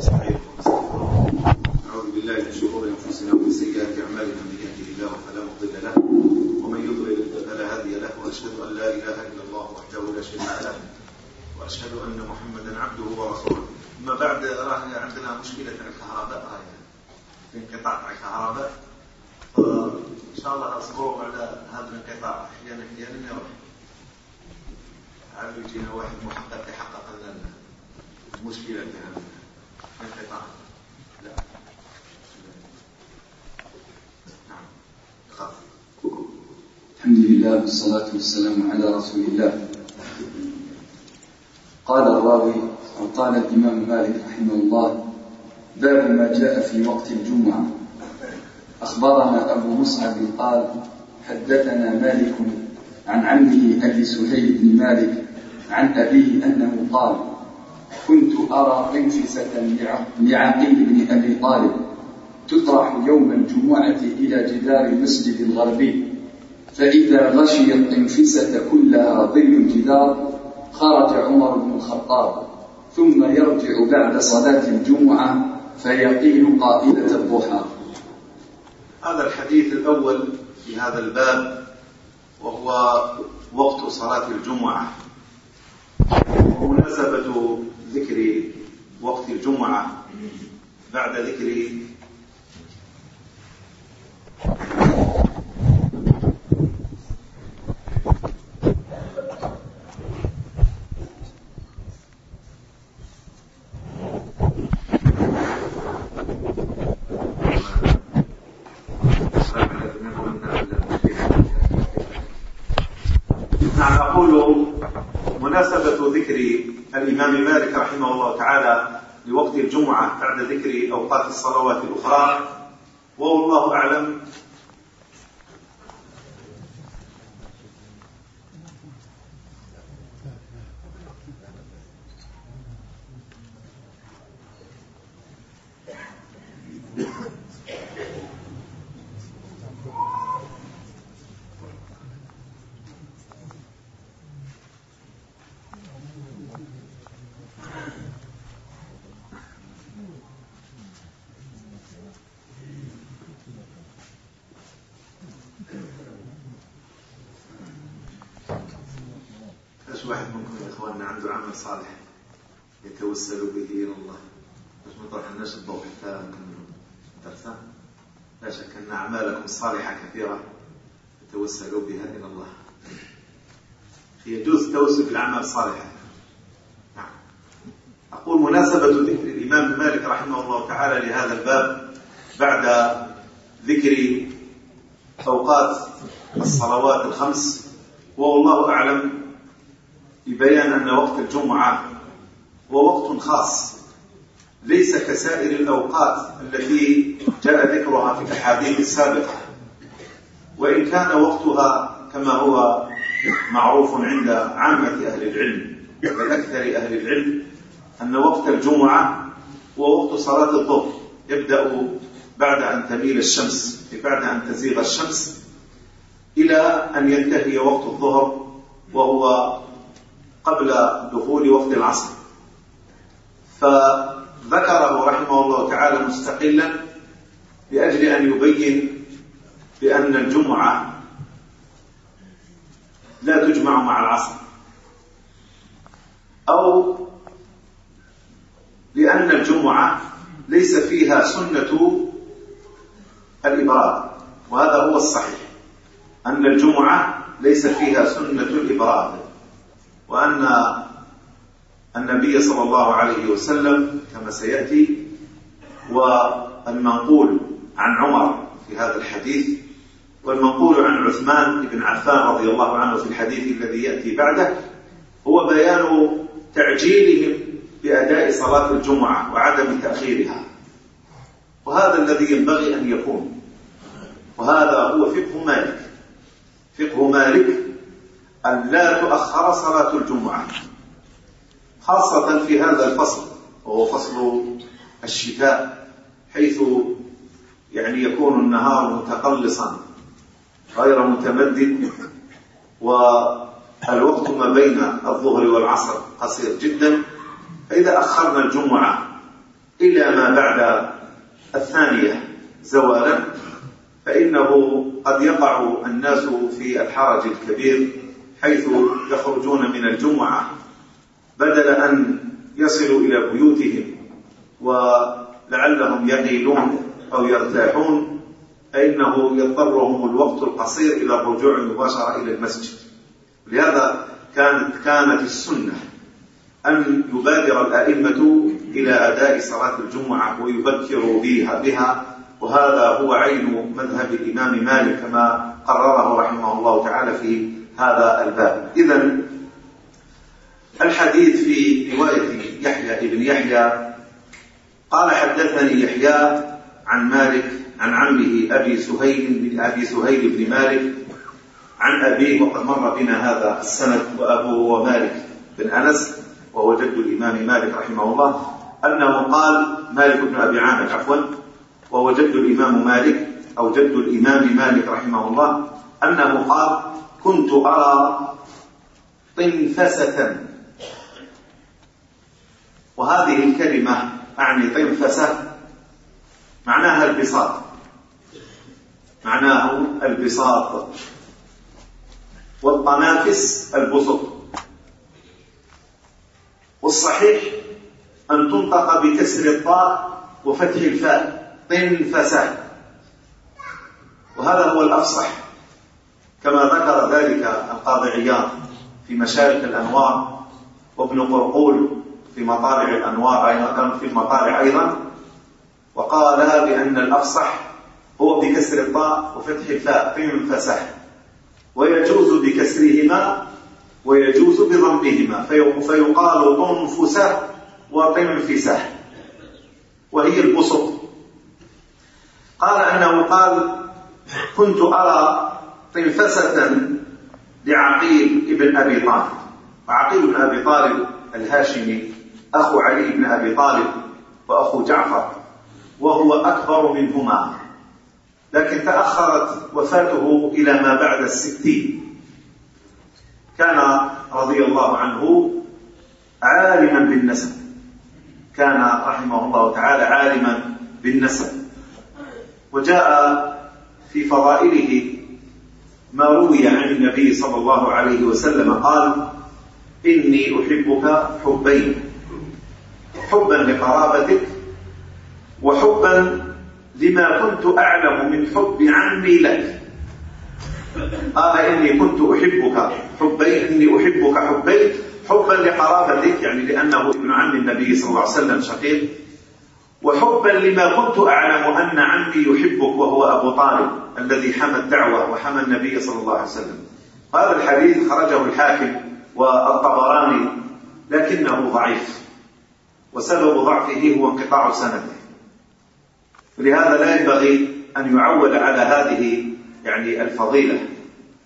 صحيح رسول الله. قال الراوي وقال الإمام مالك رحمه الله باب ما جاء في وقت الجمعة. أخبرنا أبو مصعب قال حدثنا مالك عن عمه أبي سهيل بن مالك عن أبيه أنه قال كنت أرى أنفسة لعقيل بن أبي طالب تطرح يوم الجمعة إلى جدار المسجد الغربي. فإذا غشي الإنفسة كلها ظل الجدار خرج عمر بن الخطاب ثم يرجع بعد صلاة الجمعة فيقيل قائلة الضحى. هذا الحديث الأول في هذا الباب وهو وقت صلاة الجمعة. ومناسبة ذكر وقت الجمعة. بعد ذكر رحمه الله تعالى لوقت الجمعة بعد ذكر أوقات الصلوات الأخرى. وهو الله أعلم إخواننا عنده عمل صالح يتوسل به إلى الله. باش ما طرحناش الضوء حتى نكملوا لا شك أن أعمالكم الصالحة كثيرة. يتوسل بها إلى الله. يجوز التوسل بالاعمال الأعمال الصالحة نعم. أقول مناسبة ذكر الإمام مالك رحمه الله تعالى لهذا الباب بعد ذكر أوقات الصلوات الخمس. والله أعلم. يبين أن وقت الجمعة هو وقت خاص. ليس كسائر الأوقات التي جاء ذكرها في الأحاديث السابقة. وإن كان وقتها كما هو معروف عند عامة أهل العلم وأكثر أهل العلم أن وقت الجمعة هو وقت صلاة الظهر. يبدأ بعد أن تميل الشمس بعد أن تزيغ الشمس إلى أن ينتهي وقت الظهر وهو قبل دخول وقت العصر. فذكره رحمه الله تعالى مستقلا لأجل أن يبين بأن الجمعة لا تجمع مع العصر. أو لأن الجمعة ليس فيها سنة الإبراد وهذا هو الصحيح. أن الجمعة ليس فيها سنة الإبراد وأن النبي صلى الله عليه وسلم كما سيأتي والمنقول عن عمر في هذا الحديث والمنقول عن عثمان بن عفان رضي الله عنه في الحديث الذي يأتي بعده هو بيان تعجيلهم بأداء صلاة الجمعة وعدم تأخيرها وهذا الذي ينبغي أن يكون وهذا هو فقه مالك فقه مالك أن لا تؤخر صلاة الجمعة خاصة في هذا الفصل وهو فصل الشتاء حيث يعني يكون النهار متقلصا غير متمدد والوقت ما بين الظهر والعصر قصير جدا. فإذا أخرنا الجمعة إلى ما بعد الثانية زوالا فإنه قد يقع الناس في الحرج الكبير. حيث يخرجون من الجمعة بدل أن يصلوا إلى بيوتهم ولعلهم يقيلون أو يرتاحون فإنه يضطرهم الوقت القصير إلى الرجوع مباشرة إلى المسجد. لهذا كانت كانت السنة أن يبادر الأئمة إلى أداء صلاة الجمعة ويبكروا بها, بها وهذا هو عين مذهب الإمام مالك كما قرره رحمه الله تعالى في هذا الباب. إذا الحديث في رواية يحيى بن يحيى. قال حدثني يحيى عن مالك عن عمه أبي سهيل بن أبي سهيل بن مالك عن أبيه وقد مر بنا هذا السند وأبوه هو مالك بن أنس وهو جد الإمام مالك رحمه الله أنه قال مالك بن أبي عامر عفوا وهو جد الإمام مالك أو جد الإمام مالك رحمه الله أنه قال كنت أرى طنفسة. وهذه الكلمة أعني طنفسة معناها البساط. معناه البساط. والطنافس البسط. والصحيح أن تنطق بكسر الطاء وفتح الفاء طنفسة. وهذا هو الأفصح. كما ذكر ذلك القاضي عياض في مشارق الأنوار وابن قرقول في مطالع الأنوار أيضا في المطالع أيضا وقال بأن الأفصح هو بكسر الطاء وفتح الفاء فينفسح ويجوز بكسرهما ويجوز بضمهما فيقال تنفسه وطنفسه وهي البسط. قال أنه قال كنت أرى طيفسة لعقيل بن أبي طالب. وعقيل بن أبي طالب الهاشمي أخو علي بن أبي طالب وأخو جعفر وهو أكبر منهما. لكن تأخرت وفاته إلى ما بعد الستين. كان رضي الله عنه عالما بالنسب. كان رحمه الله تعالى عالما بالنسب. وجاء في فضائله ما روي عن النبي صلى الله عليه وسلم قال إني أحبك حبين. حبا لقرابتك وحبا لما كنت أعلم من حب عمي لك. قال إني كنت أحبك حبين. إني أحبك حبين. حبا لقرابتك يعني لأنه ابن عم النبي صلى الله عليه وسلم شقيق. وحبا لما كنت أعلم أن عمي يحبك وهو أبو طالب الذي حمى الدعوة وحمى النبي صلى الله عليه وسلم. هذا الحديث خرجه الحاكم والطبراني لكنه ضعيف وسبب ضعفه هو انقطاع سنده. ولهذا لا ينبغي أن يعول على هذه يعني الفضيلة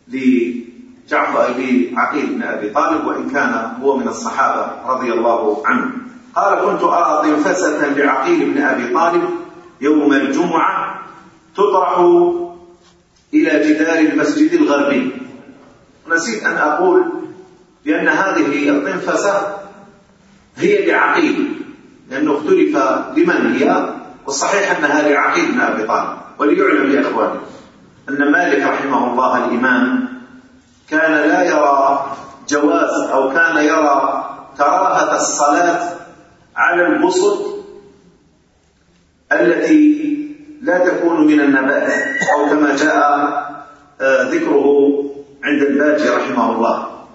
لجعفر أبي عقيل بن أبي طالب وإن كان هو من الصحابة رضي الله عنه. قال كنت أرى ضيفسة لعقيل بن أبي طالب يوم الجمعة تطرح إلى جدار المسجد الغربي. نسيت أن أقول بأن هذه الطنفسة هي لعقيل لأنه اختلف لمن هي والصحيح أنها لعقيل بن أبي طالب. وليعلم يا إخواني أن مالك رحمه الله الإمام كان لا يرى جواز أو كان يرى كراهة الصلاة على البسط التي لا تكون من النبات أو كما جاء آه، ذكره عند الباجي رحمه الله.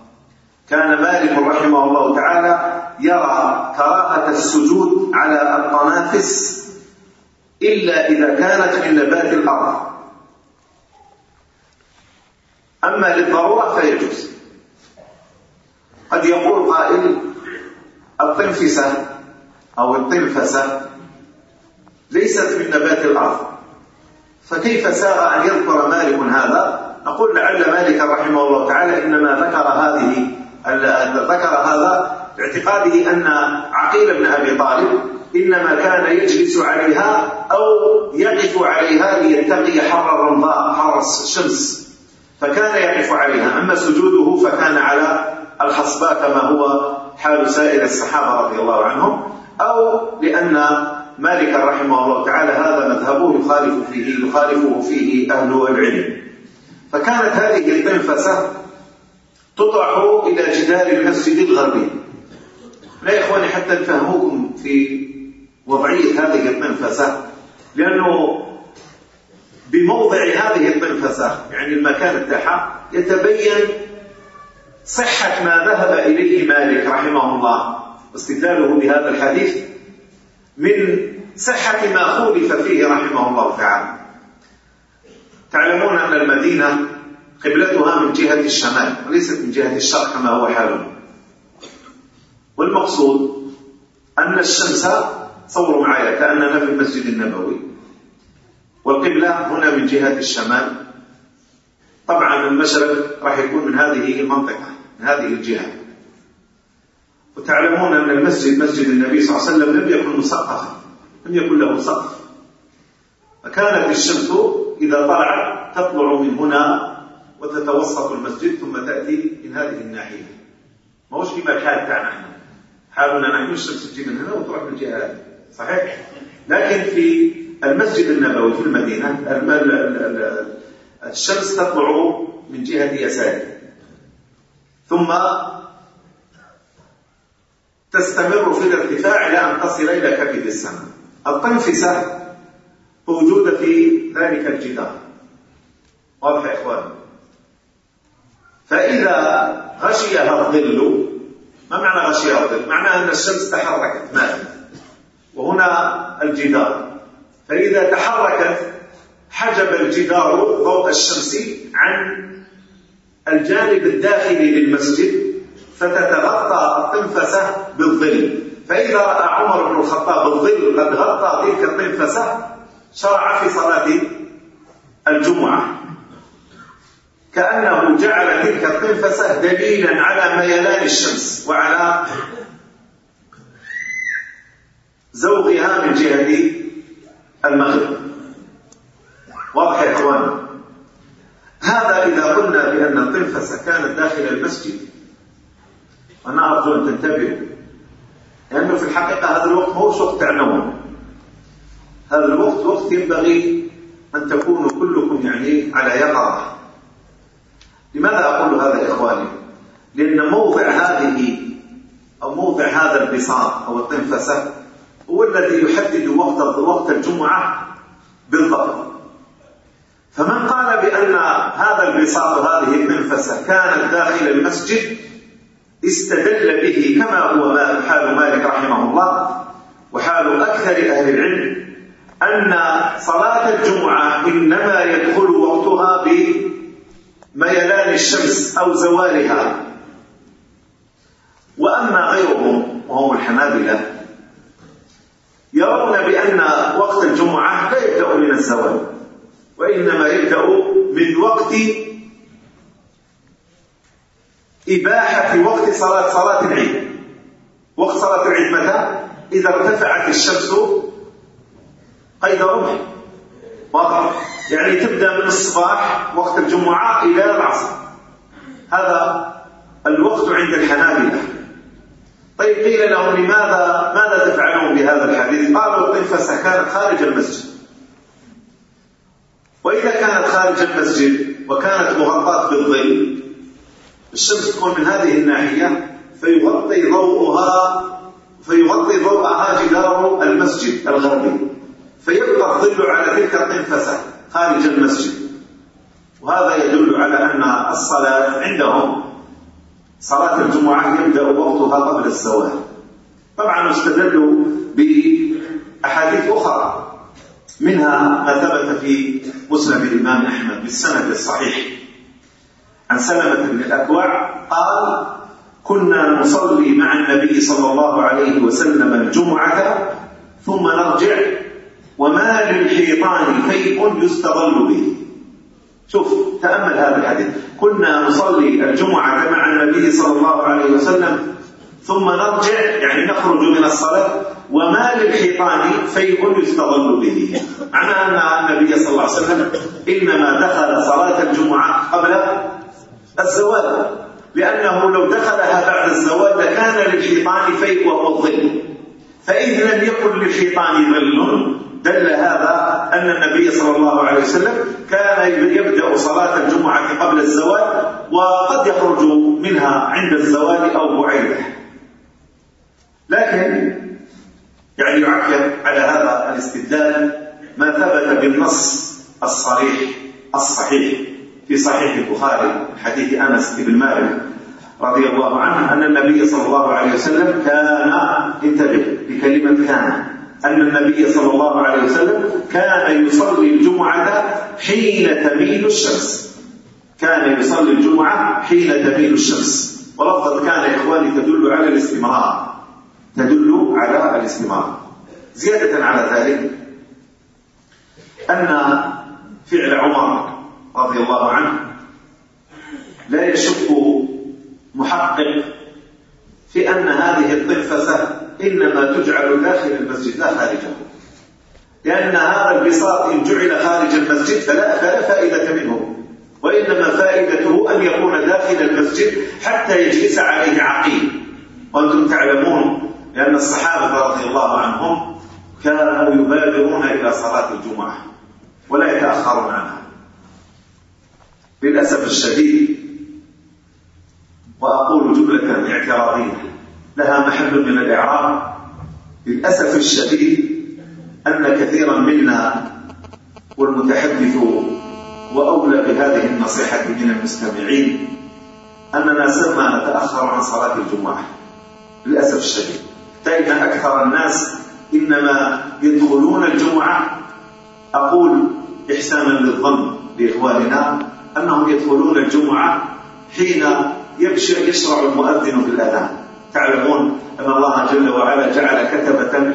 كان مالك رحمه الله تعالى يرى كراهة السجود على الطنافس إلا إذا كانت من نبات الأرض. أما للضرورة فيجوز. قد يقول قائل الطنفسة أو القنفسة ليست من نبات الأرض فكيف ساغ أن يذكر مالك هذا؟ نقول لعل مالك رحمه الله تعالى إنما ذكر هذه ذكر هذا باعتقاده أن عقيل بن أبي طالب إنما كان يجلس عليها أو يقف عليها ليتقي حر الرمضاء حر الشمس. فكان يقف عليها. أما سجوده فكان على الحصباء كما هو حال سائر الصحابة رضي الله عنهم. أو لأن مالكا رحمه الله تعالى هذا مذهبه يخالف فيه يخالفه فيه أهل العلم. فكانت هذه القنفسة تطرح إلى جدار المسجد الغربي. لا إخواني حتى نفهموكم في وضعية هذه القنفسة لأنه بموضع هذه القنفسة يعني المكان التحى يتبين صحة ما ذهب إليه مالك رحمه الله. واستدلاله بهذا الحديث من صحة ما خولف فيه رحمه الله تعالى. تعلمون أن المدينة قبلتها من جهة الشمال وليست من جهة الشرق كما هو حالنا والمقصود أن الشمس صوروا معي كأننا في المسجد النبوي. والقبلة هنا من جهة الشمال. طبعا المشرق راح يكون من هذه المنطقة من هذه الجهة. وتعلمون أن المسجد مسجد النبي صلى الله عليه وسلم لم يكن مسقفا لم يكن له سقف فكانت الشمس إذا طلعت تطلع من هنا وتتوسط المسجد ثم تأتي من هذه الناحية. ما هوش كما الحال تاعنا إحنا. حالنا نحن الشمس تجي من هنا وتروح من الجهة هذه. صحيح؟ لكن في المسجد النبوي في المدينة الشمس تطلع من جهة يساري. ثم تستمر في الارتفاع إلى أن تصل إلى كبد السماء. القنفسة موجودة في ذلك الجدار. واضح يا إخوان؟ فإذا غشيها الظل ما معنى غشيها الظل؟ معنى أن الشمس تحركت مالت وهنا الجدار. فإذا تحركت حجب الجدار ضوء الشمس عن الجانب الداخلي للمسجد فتتغطى القنفسة بالظل. فإذا رأى عمر بن الخطاب الظل قد غطى تلك القنفسة شرع في صلاة الجمعة. كأنه جعل تلك القنفسة دليلا على ميلان الشمس وعلى زوغها من جهة المغرب. واضح يا إخوان؟ هذا إذا قلنا بأن القنفسة كانت داخل المسجد. أنا أرجو أن تنتبه لأنه في الحقيقة هذا الوقت هو وقت تعلمون هذا الوقت وقت ينبغي أن تكونوا كلكم يعني على يقظة. لماذا أقول هذا يا إخواني؟ لأن موضع هذه أو موضع هذا البساط أو التنفسه هو الذي يحدد وقت وقت الجمعة بالضبط. فمن قال بأن هذا البساط وهذه الطنفسة كانت داخل المسجد استدل به كما هو ما حال مالك رحمه الله وحال أكثر أهل العلم أن صلاة الجمعة إنما يدخل وقتها بميلان الشمس أو زوالها. وأما غيرهم وهم الحنابلة يرون بأن وقت الجمعة لا يبدأ من الزوال وإنما يبدأ من وقت إباحة في وقت صلاة صلاة العيد. وقت صلاة العيد متى؟ إذا ارتفعت الشمس قيد رمح واضح؟ يعني تبدأ من الصباح وقت الجمعة إلى العصر. هذا الوقت عند الحنابلة. طيب قيل لهم لماذا ماذا تفعلون بهذا الحديث؟ قالوا الطفة كانت خارج المسجد. وإذا كانت خارج المسجد وكانت مغطاة بالظل الشمس تكون من هذه الناحية فيغطي ضوءها فيغطي ضوءها جدار المسجد الغربي. فيبقى الظل على تلك القنفسة خارج المسجد. وهذا يدل على أن الصلاة عندهم صلاة الجمعة يبدأ وقتها قبل الزوال. طبعا استدلوا بأحاديث أخرى منها ما ثبت في مسلم الإمام أحمد بالسند الصحيح. عن سلمة بن الأكوع قال كنا نصلي مع النبي صلى الله عليه وسلم الجمعة ثم نرجع وما للحيطان فيء يستظل به. شوف تأمل هذا الحديث. كنا نصلي الجمعة مع النبي صلى الله عليه وسلم ثم نرجع يعني نخرج من الصلاة وما للحيطان فيء يستظل به. معنى أن النبي صلى الله عليه وسلم إنما دخل صلاة الجمعة قبل الزوال. لأنه لو دخلها بعد الزوال لكان للشيطان فيء ومضل فإذ لم يكن للشيطان ظل دل هذا أن النبي صلى الله عليه وسلم كان يبدأ صلاة الجمعة قبل الزوال وقد يخرج منها عند الزوال أو بعيده. لكن يعني يعكر على هذا الاستدلال ما ثبت بالنص الصريح الصحيح. في صحيح البخاري حديث أنس بن مالك رضي الله عنه أن النبي صلى الله عليه وسلم كان انتبه بكلمة كان. أن النبي صلى الله عليه وسلم كان يصلي الجمعة حين تميل الشمس. كان يصلي الجمعة حين تميل الشمس. ولفظة كان يا إخواني تدل على الاستمرار. تدل على الاستمرار. زيادة على ذلك أن فعل عمر رضي الله عنه لا يشك محقق في أن هذه الطفسة إنما تجعل داخل المسجد لا خارجه لأن هذا البساط إن جعل خارج المسجد فلا, فلا فائدة منه وإنما فائدته أن يكون داخل المسجد حتى يجلس عليه عقيل. وأنتم تعلمون لأن الصحابة رضي الله عنهم كانوا يبادرون إلى صلاة الجمعة ولا يتأخرون عنها. للأسف الشديد. وأقول جملة اعتراضية. لها محل من الإعراب. للأسف الشديد أن كثيرا منا والمتحدث وأولى بهذه النصيحة من المستمعين أننا سرنا نتأخر عن صلاة الجمعة. للأسف الشديد. فإن أكثر الناس إنما يدخلون الجمعة. أقول إحسانا للظن لإخواننا. أنهم يدخلون الجمعة حين يشرع المؤذن بالأذان. تعلمون أن الله جل وعلا جعل كتبة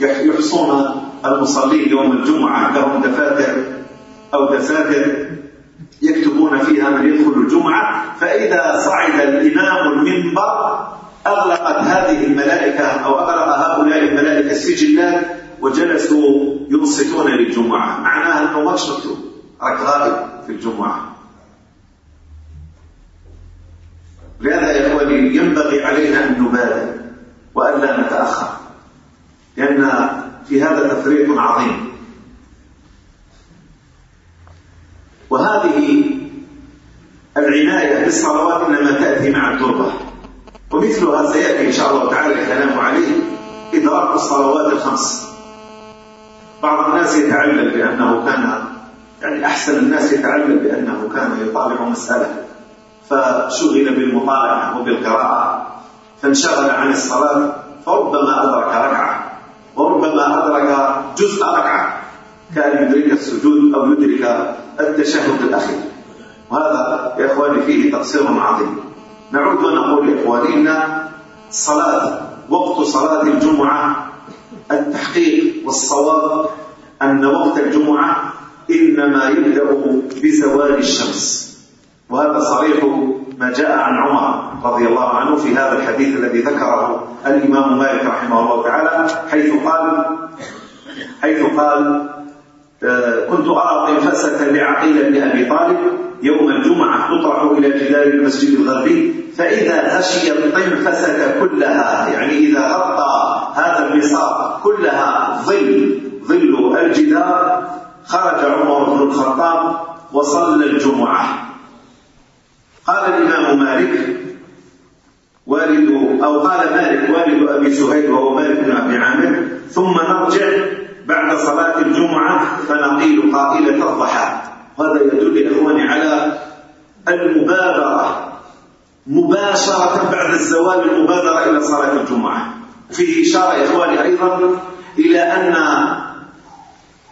يحصون المصلين يوم الجمعة لهم دفاتر أو دفاتر يكتبون فيها من يدخل الجمعة. فإذا صعد الإمام المنبر أغلقت هذه الملائكة أو أغلق هؤلاء الملائكة السجلات وجلسوا ينصتون للجمعة. معناها أنه مكش مكتوب ركضابي في الجمعة. لهذا يا إخواني ينبغي علينا أن نبادر وألا نتأخر لأن في هذا تفريط عظيم. وهذه العناية بالصلوات إنما تأتي مع التربة ومثلها سيأتي إن شاء الله تعالى الكلام عليه إدراك الصلوات الخمس. بعض الناس يتعلم بأنه كان يعني أحسن الناس يتعلم بأنه كان يطالع مسألة فشغل بالمطالعة وبالقراءة فانشغل عن الصلاة فربما أدرك ركعة وربما أدرك جزء ركعة كان يدرك السجود أو يدرك التشهد الأخير. وهذا يا إخواني فيه تقصير عظيم. نعود ونقول يا إخواني إن الصلاة وقت صلاة الجمعة التحقيق والصواب أن وقت الجمعة إنما يبدأ بزوال الشمس. وهذا صريح ما جاء عن عمر رضي الله عنه في هذا الحديث الذي ذكره الإمام مالك رحمه الله تعالى حيث قال حيث قال آه، كنت أرى طنفسة لعقيل بن أبي طالب يوم الجمعة تطرح إلى جدار المسجد الغربي فإذا غشي الطنفسة كلها يعني إذا غطى هذا المصاب كلها ظل ظل الجدار خرج عمر بن الخطاب وصلى الجمعة. قال الإمام مالك والد أو قال مالك والد أبي شهيد وهو مالك بن أبي عامر ثم نرجع بعد صلاة الجمعة فنقيل قائلة الضحى. هذا يدل يا إخواني على المبادرة مباشرة بعد الزوال المبادرة إلى صلاة الجمعة. فيه إشارة يا إخواني أيضا إلى أن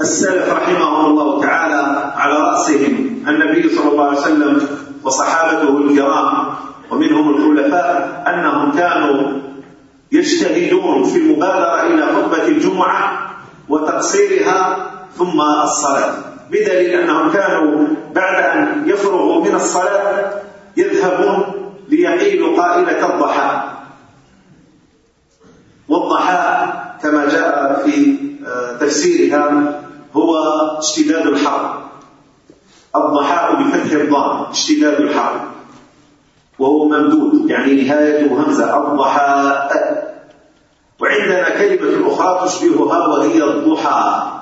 السلف رحمهم الله تعالى على رأسهم النبي صلى الله عليه وسلم وصحابته الكرام ومنهم الخلفاء أنهم كانوا يجتهدون في المبادرة إلى خطبة الجمعة وتقصيرها ثم الصلاة. بدليل أنهم كانوا بعد أن يفرغوا من الصلاة يذهبون ليقيلوا قائلة الضحى. والضحى كما جاء في آه، تفسيرها هو اشتداد الحرب. الضحاء بفتح الضاد اشتداد الحرف وهو ممدود يعني نهايته همزة الضحاء. وعندنا كلمة أخرى تشبهها وهي الضحى.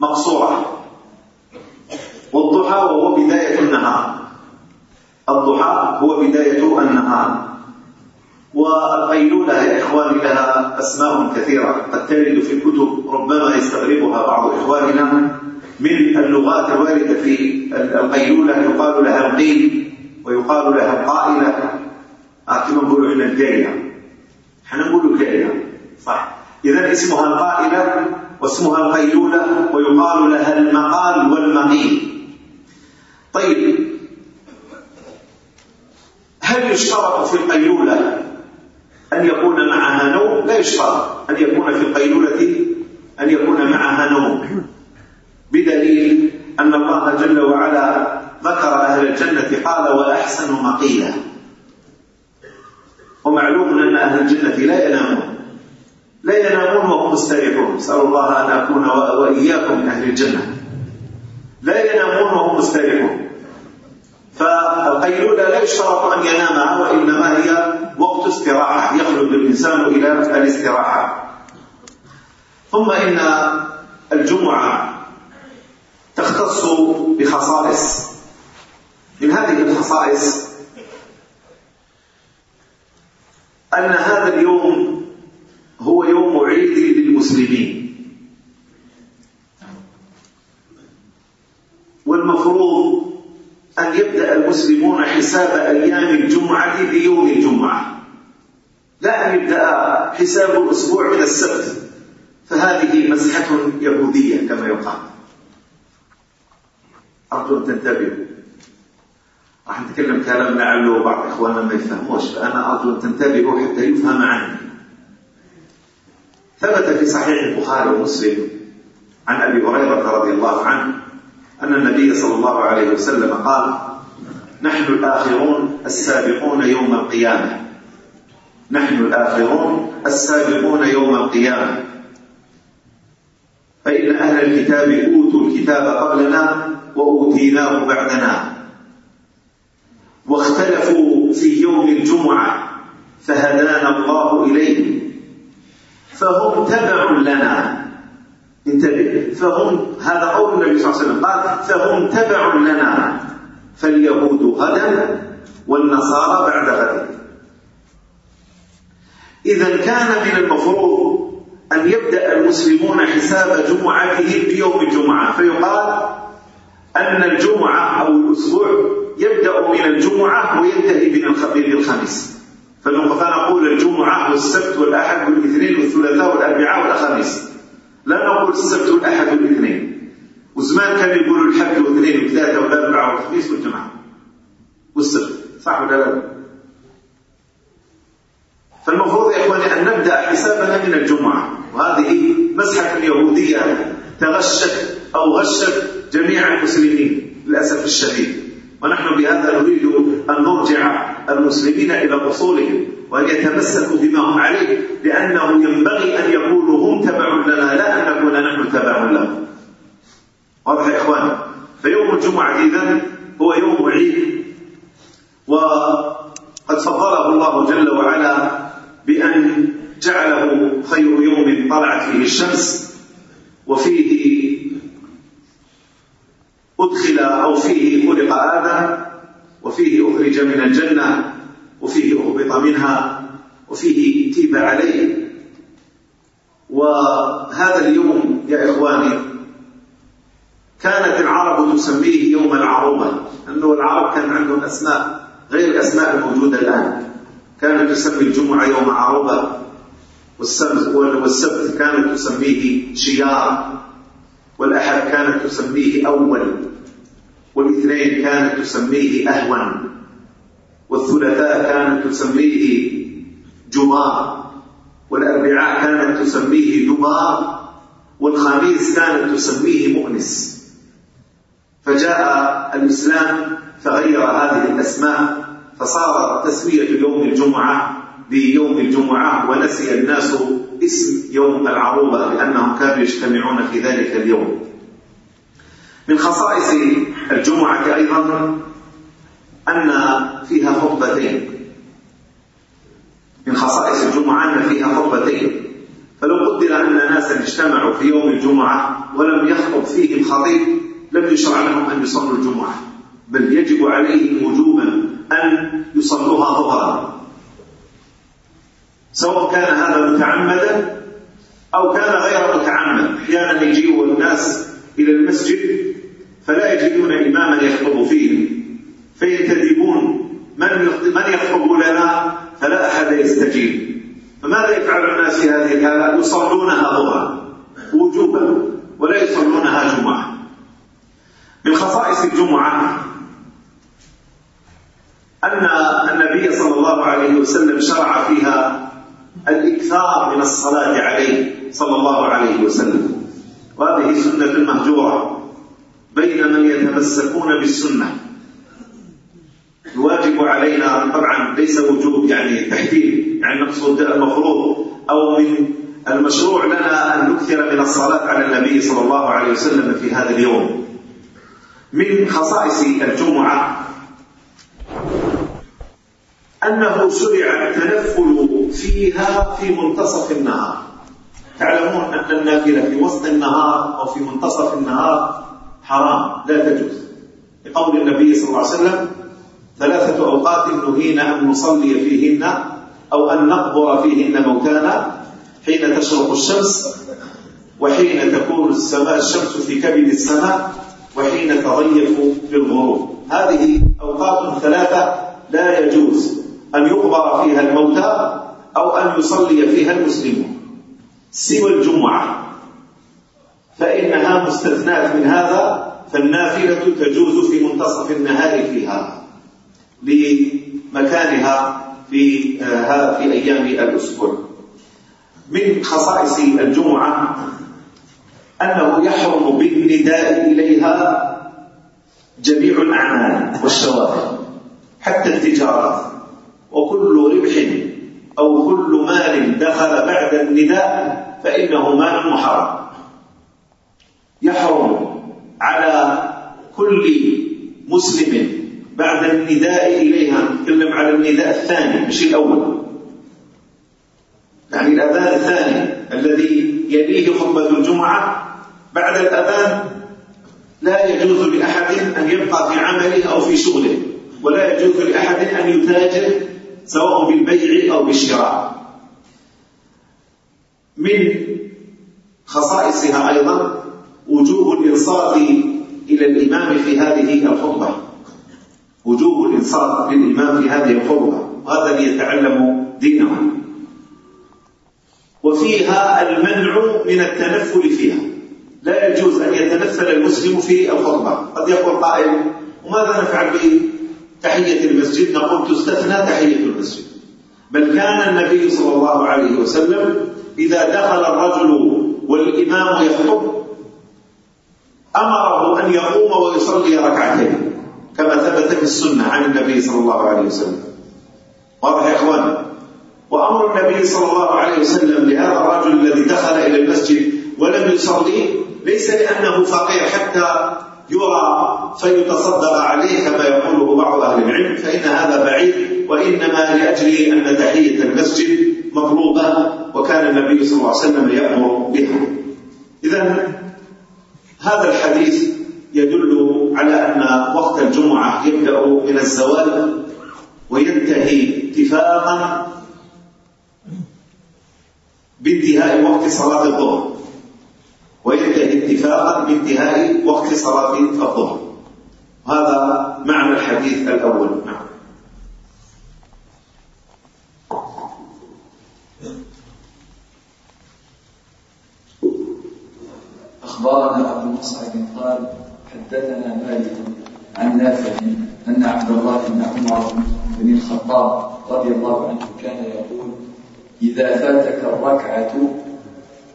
مقصورة. والضحى وهو بداية النهار. الضحى هو بداية النهار. والقيلولة يا إخواني لها أسماء كثيرة. قد تجد في الكتب ربما يستغربها بعض إخواننا من اللغات الواردة في القيلولة. يقال لها القيل ويقال لها القائلة. أعطينا نقولوا إحنا الجارية. إحنا نقولوا الجارية. صح. إذا اسمها القائلة واسمها القيلولة ويقال لها المقال والمقيل. طيب. هل يشترط في القيلولة أن يكون معها نوم لا يشترط أن يكون في القيلولة أن يكون معها نوم. بدليل أن الله جل وعلا ذكر أهل الجنة قال وأحسن مقيلا. ومعلوم أن أهل الجنة لا ينامون. لا ينامون وهم مستريحون. سأل الله أن أكون وإياكم من أهل الجنة. لا ينامون وهم مستريحون. فالقيلولة لا يشترط أن ينامها وإنما هي وقت استراحة يخلد الإنسان إلى الاستراحة. ثم إن الجمعة تختص بخصائص. من هذه الخصائص أن هذا اليوم هو يوم عيد للمسلمين. والمفروض أن يبدأ المسلمون حساب أيام الجمعة بيوم الجمعة. لا أن يبدأ حساب الأسبوع من السبت. فهذه مسحة يهودية كما يقال. أرجو أن تنتبهوا. راح نتكلم كلام لعله بعض إخواننا ما يفهموش فأنا أرجو أن تنتبهوا حتى يفهم عني. ثبت في صحيح البخاري ومسلم عن أبي هريرة رضي الله عنه أن النبي صلى الله عليه وسلم قال نحن الآخرون السابقون يوم القيامة. نحن الآخرون السابقون يوم القيامة. فإن أهل الكتاب أوتوا الكتاب قبلنا وأوتيناه بعدنا. واختلفوا في يوم الجمعة فهدانا الله إليه. فهم تبع لنا. انتبه. فهم هذا قول النبي صلى الله عليه وسلم. قال فهم تبع لنا. فاليهود غدا والنصارى بعد غد. إذا كان من المفروض أن يبدأ المسلمون حساب جمعتهم بيوم الجمعة. فيقال أن الجمعة أو الأسبوع يبدأ من الجمعة وينتهي من الخميس. فنقول الجمعة والسبت والأحد والإثنين والثلاثاء والأربعاء والخميس. لا نقول السبت والأحد والاثنين وزمان كانوا يقولوا الحد واثنين وثلاثة والأربعة والخميس والجمعة والسبت. صح ولا لا؟ فالمفروض يا إخواني أن نبدأ حسابنا من الجمعة. وهذه مسحة يهودية تغشت أو غشت جميع المسلمين للأسف الشديد. ونحن بهذا نريد أن نرجع المسلمين إلى أصولهم وأن يتمسكوا بما هم عليه لأنه ينبغي أن يكونوا هم تبع لنا لا أن نكون نحن تبع لهم. واضح يا إخوان؟ فيوم الجمعة إذا هو يوم عيد وقد فضله الله جل وعلا بأن جعله خير يوم طلعت فيه الشمس وفيه أدخل أو فيه خلق آدم وفيه أخرج من الجنة وفيه أهبط منها وفيه تيب عليه. وهذا اليوم يا إخواني كانت العرب تسميه يوم العروبة أنه العرب كان عندهم أسماء غير الأسماء الموجودة الآن. كانت تسمي الجمعة يوم عروبة والسبت والسبت كانت تسميه شيار والأحد كانت تسميه أول. والاثنين كانت تسميه أهون والثلاثاء كانت تسميه جمار والأربعاء كانت تسميه دمار والخميس كانت تسميه مؤنس. فجاء الإسلام فغير هذه الأسماء فصار تسمية يوم الجمعة بيوم الجمعة ونسي الناس اسم يوم العروبة لأنهم كانوا يجتمعون في ذلك اليوم. من خصائص الجمعة أيضا أن فيها خطبتين. من خصائص الجمعة أن فيها خطبتين. فلو قدر أن ناسا اجتمعوا في يوم الجمعة ولم يخطب فيهم خطيب لم يشرع لهم أن يصلوا الجمعة بل يجب عليهم وجوبا أن يصلوها ظهرا. سواء كان هذا متعمدا أو كان غير متعمد. أحيانا يجيء الناس إلى المسجد فلا يجدون إماما يخطب فيه. فيكذبون. من من يخطب لنا؟ فلا أحد يستجيب. فماذا يفعل الناس في هذه الحالة؟ يصلونها ظهرا وجوبا ولا يصلونها جمعة. من خصائص الجمعة أن النبي صلى الله عليه وسلم شرع فيها الإكثار من الصلاة عليه صلى الله عليه وسلم. وهذه سنة مهجورة بين من يتمسكون بالسنة. الواجب علينا طبعا ليس وجوب يعني تحديد يعني المقصود المفروض أو من المشروع لنا أن نكثر من الصلاة على النبي صلى الله عليه وسلم في هذا اليوم. من خصائص الجمعة أنه شرع التنفل فيها في منتصف النهار. تعلمون أن النافلة في وسط النهار أو في منتصف النهار حرام لا تجوز. لقول النبي صلى الله عليه وسلم ثلاثة أوقات نهينا أن نصلي فيهن أو أن نقبر فيهن موتانا حين تشرق الشمس وحين تكون السماء الشمس في كبد السماء وحين تضيق بالغروب هذه أوقات ثلاثة لا يجوز أن يقبر فيها الموتى أو أن يصلي فيها المسلمون سوى الجمعة. فإنها مستثناة من هذا فالنافلة تجوز في منتصف النهار فيها لمكانها في آه، في أيام الأسبوع. من خصائص الجمعة أنه يحرم بالنداء إليها جميع الأعمال والشوارع حتى التجارة وكل ربح أو كل مال دخل بعد النداء فإنه مال محرم. يحرم على كل مسلم بعد النداء إليها نتكلم على النداء الثاني مش الأول. يعني الأذان الثاني الذي يليه خطبة الجمعة بعد الأذان لا يجوز لأحد أن يبقى في عمله أو في شغله ولا يجوز لأحد أن يتاجر سواء بالبيع أو بالشراء. من خصائصها أيضا وجوه الإنصات إلى الإمام في هذه الخطبة. وجوه الإنصات للإمام في هذه الخطبة. وهذا ليتعلم دينه. وفيها المنع من التنفل فيها. لا يجوز أن يتنفل المسلم في الخطبة. قد يقول قائل وماذا نفعل بتحية المسجد؟ نقول تستثنى تحية المسجد. بل كان النبي صلى الله عليه وسلم إذا دخل الرجل والإمام يخطب أمره أن يقوم ويصلي ركعتين كما ثبت في السنة عن النبي صلى الله عليه وسلم. واضح يا إخوان؟ وأمر النبي صلى الله عليه وسلم لهذا الرجل الذي دخل إلى المسجد ولم يصلي ليس لأنه فقير حتى يرى فيتصدق عليه كما يقوله بعض أهل العلم فإن هذا بعيد وإنما لأجل أن تحية المسجد مطلوبة وكان النبي صلى الله عليه وسلم يأمر بها. إذا هذا الحديث يدل على أن وقت الجمعة يبدأ من الزوال وينتهي اتفاقا بانتهاء وقت صلاة الظهر. وينتهي اتفاقا بانتهاء وقت صلاة الظهر. هذا معنى الحديث الأول. نعم. أخبرنا أبو مصعب قال حدثنا مالك عن نافع أن عبد الله بن عمر بن الخطاب رضي الله عنه كان يقول إذا فاتك الركعة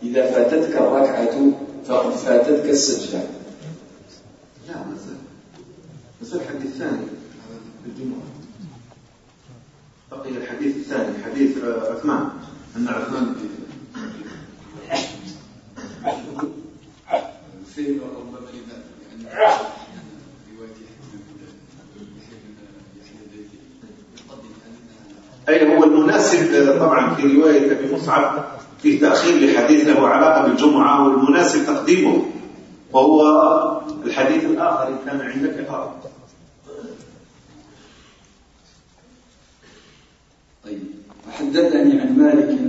إذا فاتتك الركعة فقد فاتتك السجدة. لا ما زال ما زال الحديث الثاني. الجمعة. بقي الحديث الثاني حديث عثمان أن عثمان فين ربما لذاته يعني أي هو المناسب طبعا في رواية أبي مصعب في تأخير لحديث له علاقة بالجمعة والمناسب تقديمه وهو الحديث الآخر إن كان عندك فقط طيب وحدثني عن مالك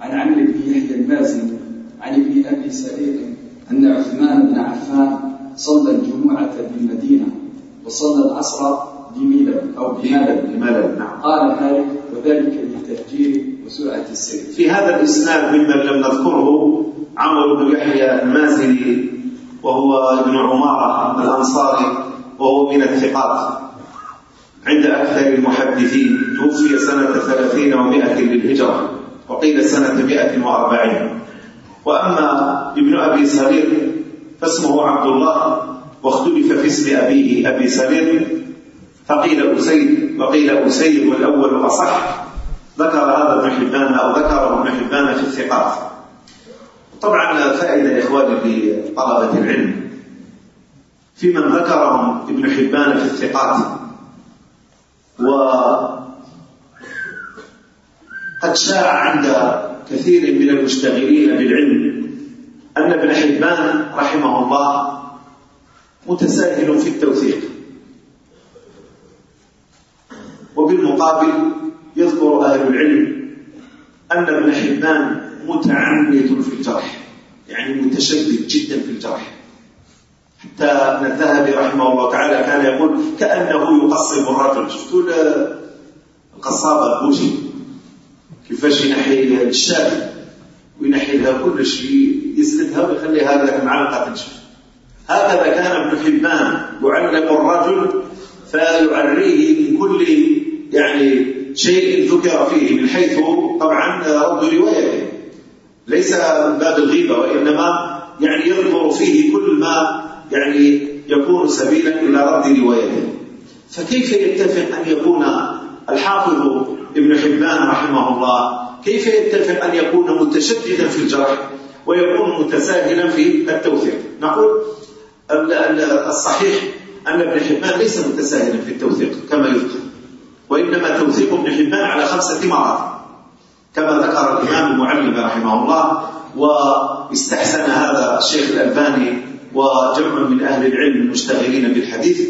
عن عمرو بن يحيى المازن عن ابن أبي سعيد أن عثمان بن عفان صلى الجمعة بالمدينة وصلى العصر بميلاد أو بملل بملل نعم. قال ذلك وذلك للتهجير وسرعة السير في هذا الإسناد ممن لم نذكره عمرو بن يحيى المازري وهو ابن عمارة الأنصاري وهو من الثقات. عند أكثر المحدثين توفي سنة ثلاثين ومائة للهجرة وقيل سنة مائة وأربعين. وأما ابن أبي سرير فاسمه عبد الله واختلف في اسم أبيه أبي سرير فقيل أسيد وقيل أسيد والأول أصح ذكر هذا ابن حبان أو ذكره ابن حبان في الثقات. طبعا فائدة إخواني لطلبة العلم. في من ذكرهم ابن حبان في الثقات. و قد شاع عند كثير من المشتغلين بالعلم. أن ابن حبان رحمه الله متساهل في التوثيق. وبالمقابل يذكر أهل العلم أن ابن حبان متعمد في الجرح يعني متشدد جدا في الجرح. حتى ابن الذهبي رحمه الله تعالى كان يقول كأنه يقصب الرجل شفتوا القصابة البوشي؟ كيفاش ينحي الشاب وينحي لها كل شيء. يسندها ويخلي هذا المعلقه تنشف هكذا كان ابن حبان يعلق الرجل فيعريه من كل يعني شيء ذكر فيه من حيث طبعا رد روايته. ليس من باب الغيبة وإنما يعني يذكر فيه كل ما يعني يكون سبيلا إلى رد روايته. فكيف يتفق أن يكون الحافظ ابن حبان رحمه الله كيف يتفق أن يكون متشددا في الجرح ويكون متساهلا في التوثيق؟ نقول الصحيح أن ابن حبان ليس متساهلا في التوثيق كما يذكر وإنما توثيق ابن حبان على خمسة مرات كما ذكر الإمام المعلم رحمه الله واستحسن هذا الشيخ الألباني وجمع من أهل العلم المشتغلين بالحديث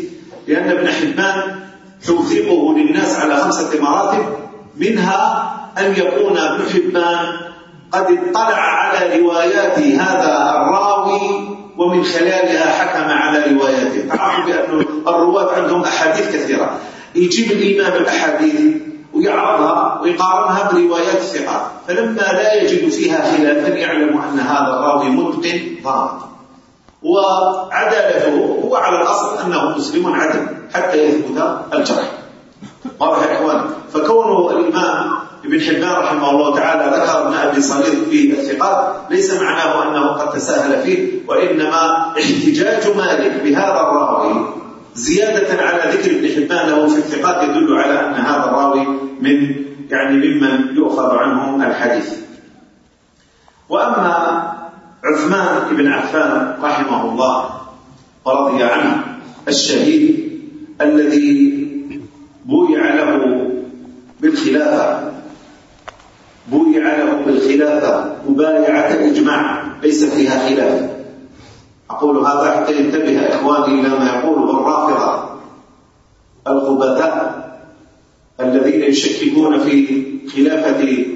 لأن ابن حبان توثيقه للناس على خمسة مراتب منها أن يكون ابن حبان قد اطلع على روايات هذا الراوي ومن خلالها حكم على رواياته. تعرفوا بأن الرواة عندهم أحاديث كثيرة. يجيب الإمام الأحاديث ويعرضها ويقارنها بروايات الثقة فلما لا يجد فيها خلافا يعلم أن هذا الراوي متقن ضابط وعدالته هو على الأصل أنه مسلم عدل حتى يثبت الجرح. قال يا اخوان فكونه الإمام ابن حبان رحمه الله تعالى ذكر ابن أبي صليب في الثقات ليس معناه أنه قد تساهل فيه وإنما احتجاج مالك بهذا الراوي زيادة على ذكر ابن حبان له في الثقات يدل على أن هذا الراوي من يعني ممن يؤخذ عنه الحديث. وأما عثمان بن عفان رحمه الله ورضي عنه الشهيد الذي بويع له بالخلافة. بويع له بالخلافة. مبايعة إجماع ليس فيها خلاف. أقول هذا حتى ينتبه إخواني إلى ما يقوله الرافضة الخبثاء الذين يشككون في خلافة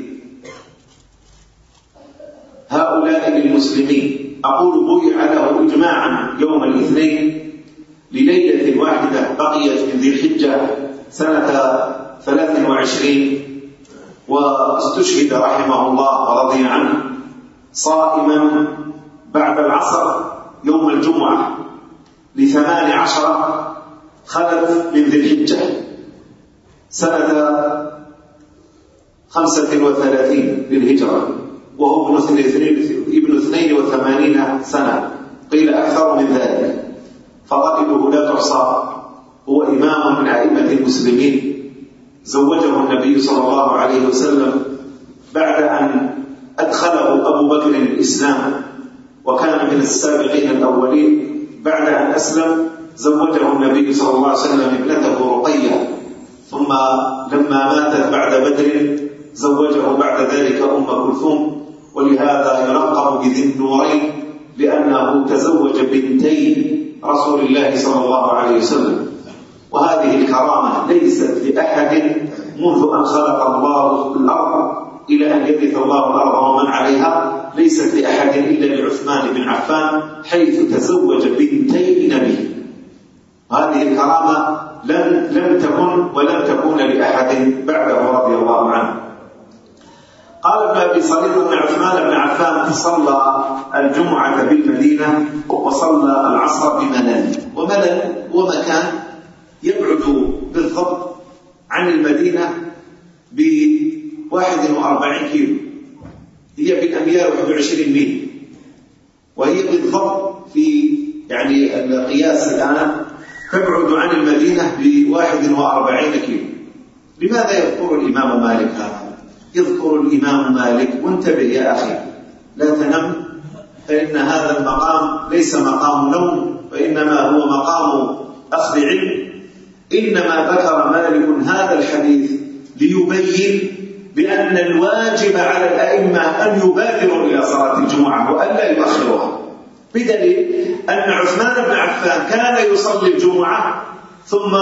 هؤلاء المسلمين. أقول بويع له إجماعا يوم الاثنين لليلة واحدة بقيت من ذي الحجة. سنة 23 واستشهد رحمه الله ورضي عنه صائما بعد العصر يوم الجمعة لثمان عشر خلف من ذي الحجة. سنة خمسة وثلاثين للهجرة وهو ابن ابن اثنين وثمانين سنة. قيل أكثر من ذلك. فضائله لا تحصى هو إمام من عائلة المسلمين زوجه النبي صلى الله عليه وسلم بعد أن أدخله أبو بكر الإسلام وكان من السابقين الأولين بعد أن أسلم زوجه النبي صلى الله عليه وسلم ابنته رقية. ثم لما ماتت بعد بدر زوجه بعد ذلك أم كلثوم ولهذا يلقب بذي النورين لأنه تزوج بنتين رسول الله صلى الله عليه وسلم. وهذه الكرامة ليست لأحد منذ أن خلق الله الأرض إلى أن يبث الله الأرض ومن عليها ليست لأحد إلا لعثمان بن عفان حيث تزوج بنتين نبي هذه الكرامة لم لم تكن ولم تكون لأحد بعده رضي الله عنه. قال ابن أبي صليط أن عثمان بن عفان صلى الجمعة بالمدينة وصلى العصر بملل وملل ومكان يبعد بالضبط عن المدينة ب 41 كيلو. هي بالأميال 21 ميل. وهي بالضبط في يعني القياس الآن. تبعد عن المدينة ب 41 كيلو. لماذا يذكر الإمام مالك هذا؟ يذكر الإمام مالك. وانتبه يا أخي. لا تنم. فإن هذا المقام ليس مقام نوم وإنما هو مقام أخذ علم. إنما ذكر مالك هذا الحديث ليبين بأن الواجب على الأئمة أن يبادروا إلى صلاة الجمعة وألا يؤخروها بدليل أن عثمان بن عفان كان يصلي الجمعة ثم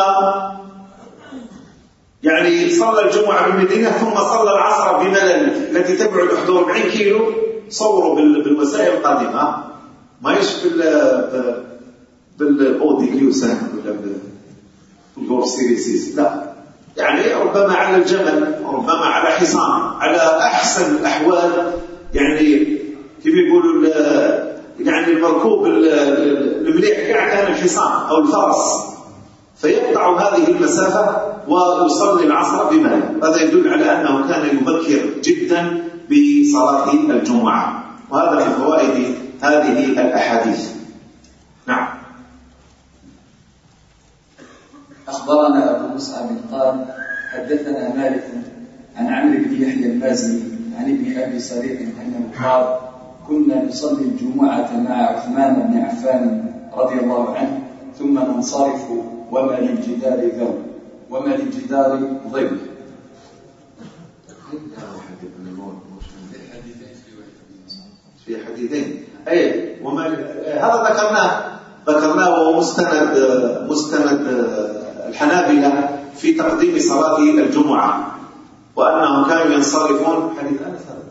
يعني صلى الجمعة بالمدينة ثم صلى العصر بملل التي تبعد 41 كيلو. صوروا بالوسائل القادمة. ما يش بال بالبودي كيو ساهم ولا your series لا. يعني ربما على الجمل ربما على حصان على أحسن الأحوال. يعني كيف يقولوا يعني المركوب المليح كاع كان الحصان أو الفرس. فيقطع هذه المسافة ويصلي العصر بماله هذا يدل على أنه كان يبكر جدا بصلاة الجمعة. وهذا من فوائد هذه الأحاديث. أخبرنا أبو مصعب قال حدثنا مالك عن عمرو بن يحيى المازني عن ابن أبي صريح أنه قال كنا نصلي الجمعة مع عثمان بن عفان رضي الله عنه ثم ننصرف وما للجدار ذو وما للجدار ظل في حديثين. أي وما هذا ذكرناه ذكرناه وهو مستند مستند الحنابلة في تقديم صلاة الجمعة وأنهم كانوا ينصرفون. حديث أنا ثابت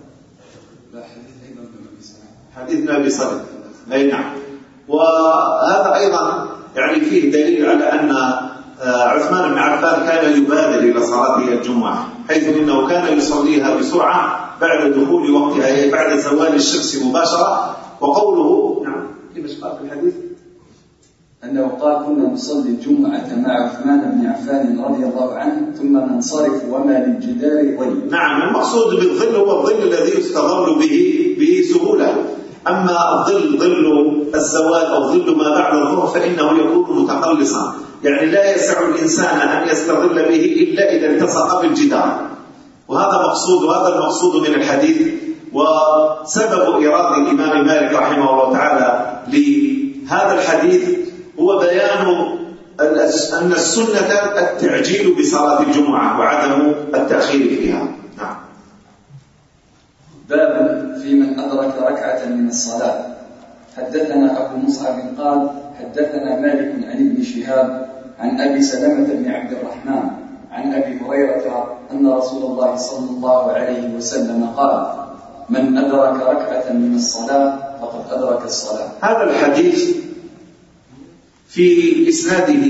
حديث أيضا حديث نبي صلى أي نعم. وهذا أيضا يعني فيه دليل على أن آه، عثمان بن عفان كان يبادر إلى صلاة الجمعة حيث أنه كان يصليها بسرعة بعد دخول وقتها أي بعد زوال الشمس مباشرة وقوله نعم كما قال في الحديث أنه قال كنا نصلي الجمعة مع عثمان بن عفان رضي الله عنه ثم ننصرف وما للجدار ظل نعم المقصود بالظل هو الظل الذي يستظل به بسهولة أما الظل ظل الزوال أو ظل ما بعد الظهر فإنه يكون متقلصا يعني لا يسع الإنسان أن يستظل به إلا إذا التصق بالجدار. وهذا مقصود وهذا المقصود من الحديث وسبب إرادة الإمام مالك رحمه الله تعالى لهذا الحديث هو بيان أن السنة التعجيل بصلاة الجمعة وعدم التأخير فيها. نعم. باب في من أدرك ركعة من الصلاة. حدثنا أبو مصعب قال حدثنا مالك عن ابن شهاب عن أبي سلمة بن عبد الرحمن عن أبي هريرة أن رسول الله صلى الله عليه وسلم قال من أدرك ركعة من الصلاة فقد أدرك الصلاة. هذا الحديث في إسناده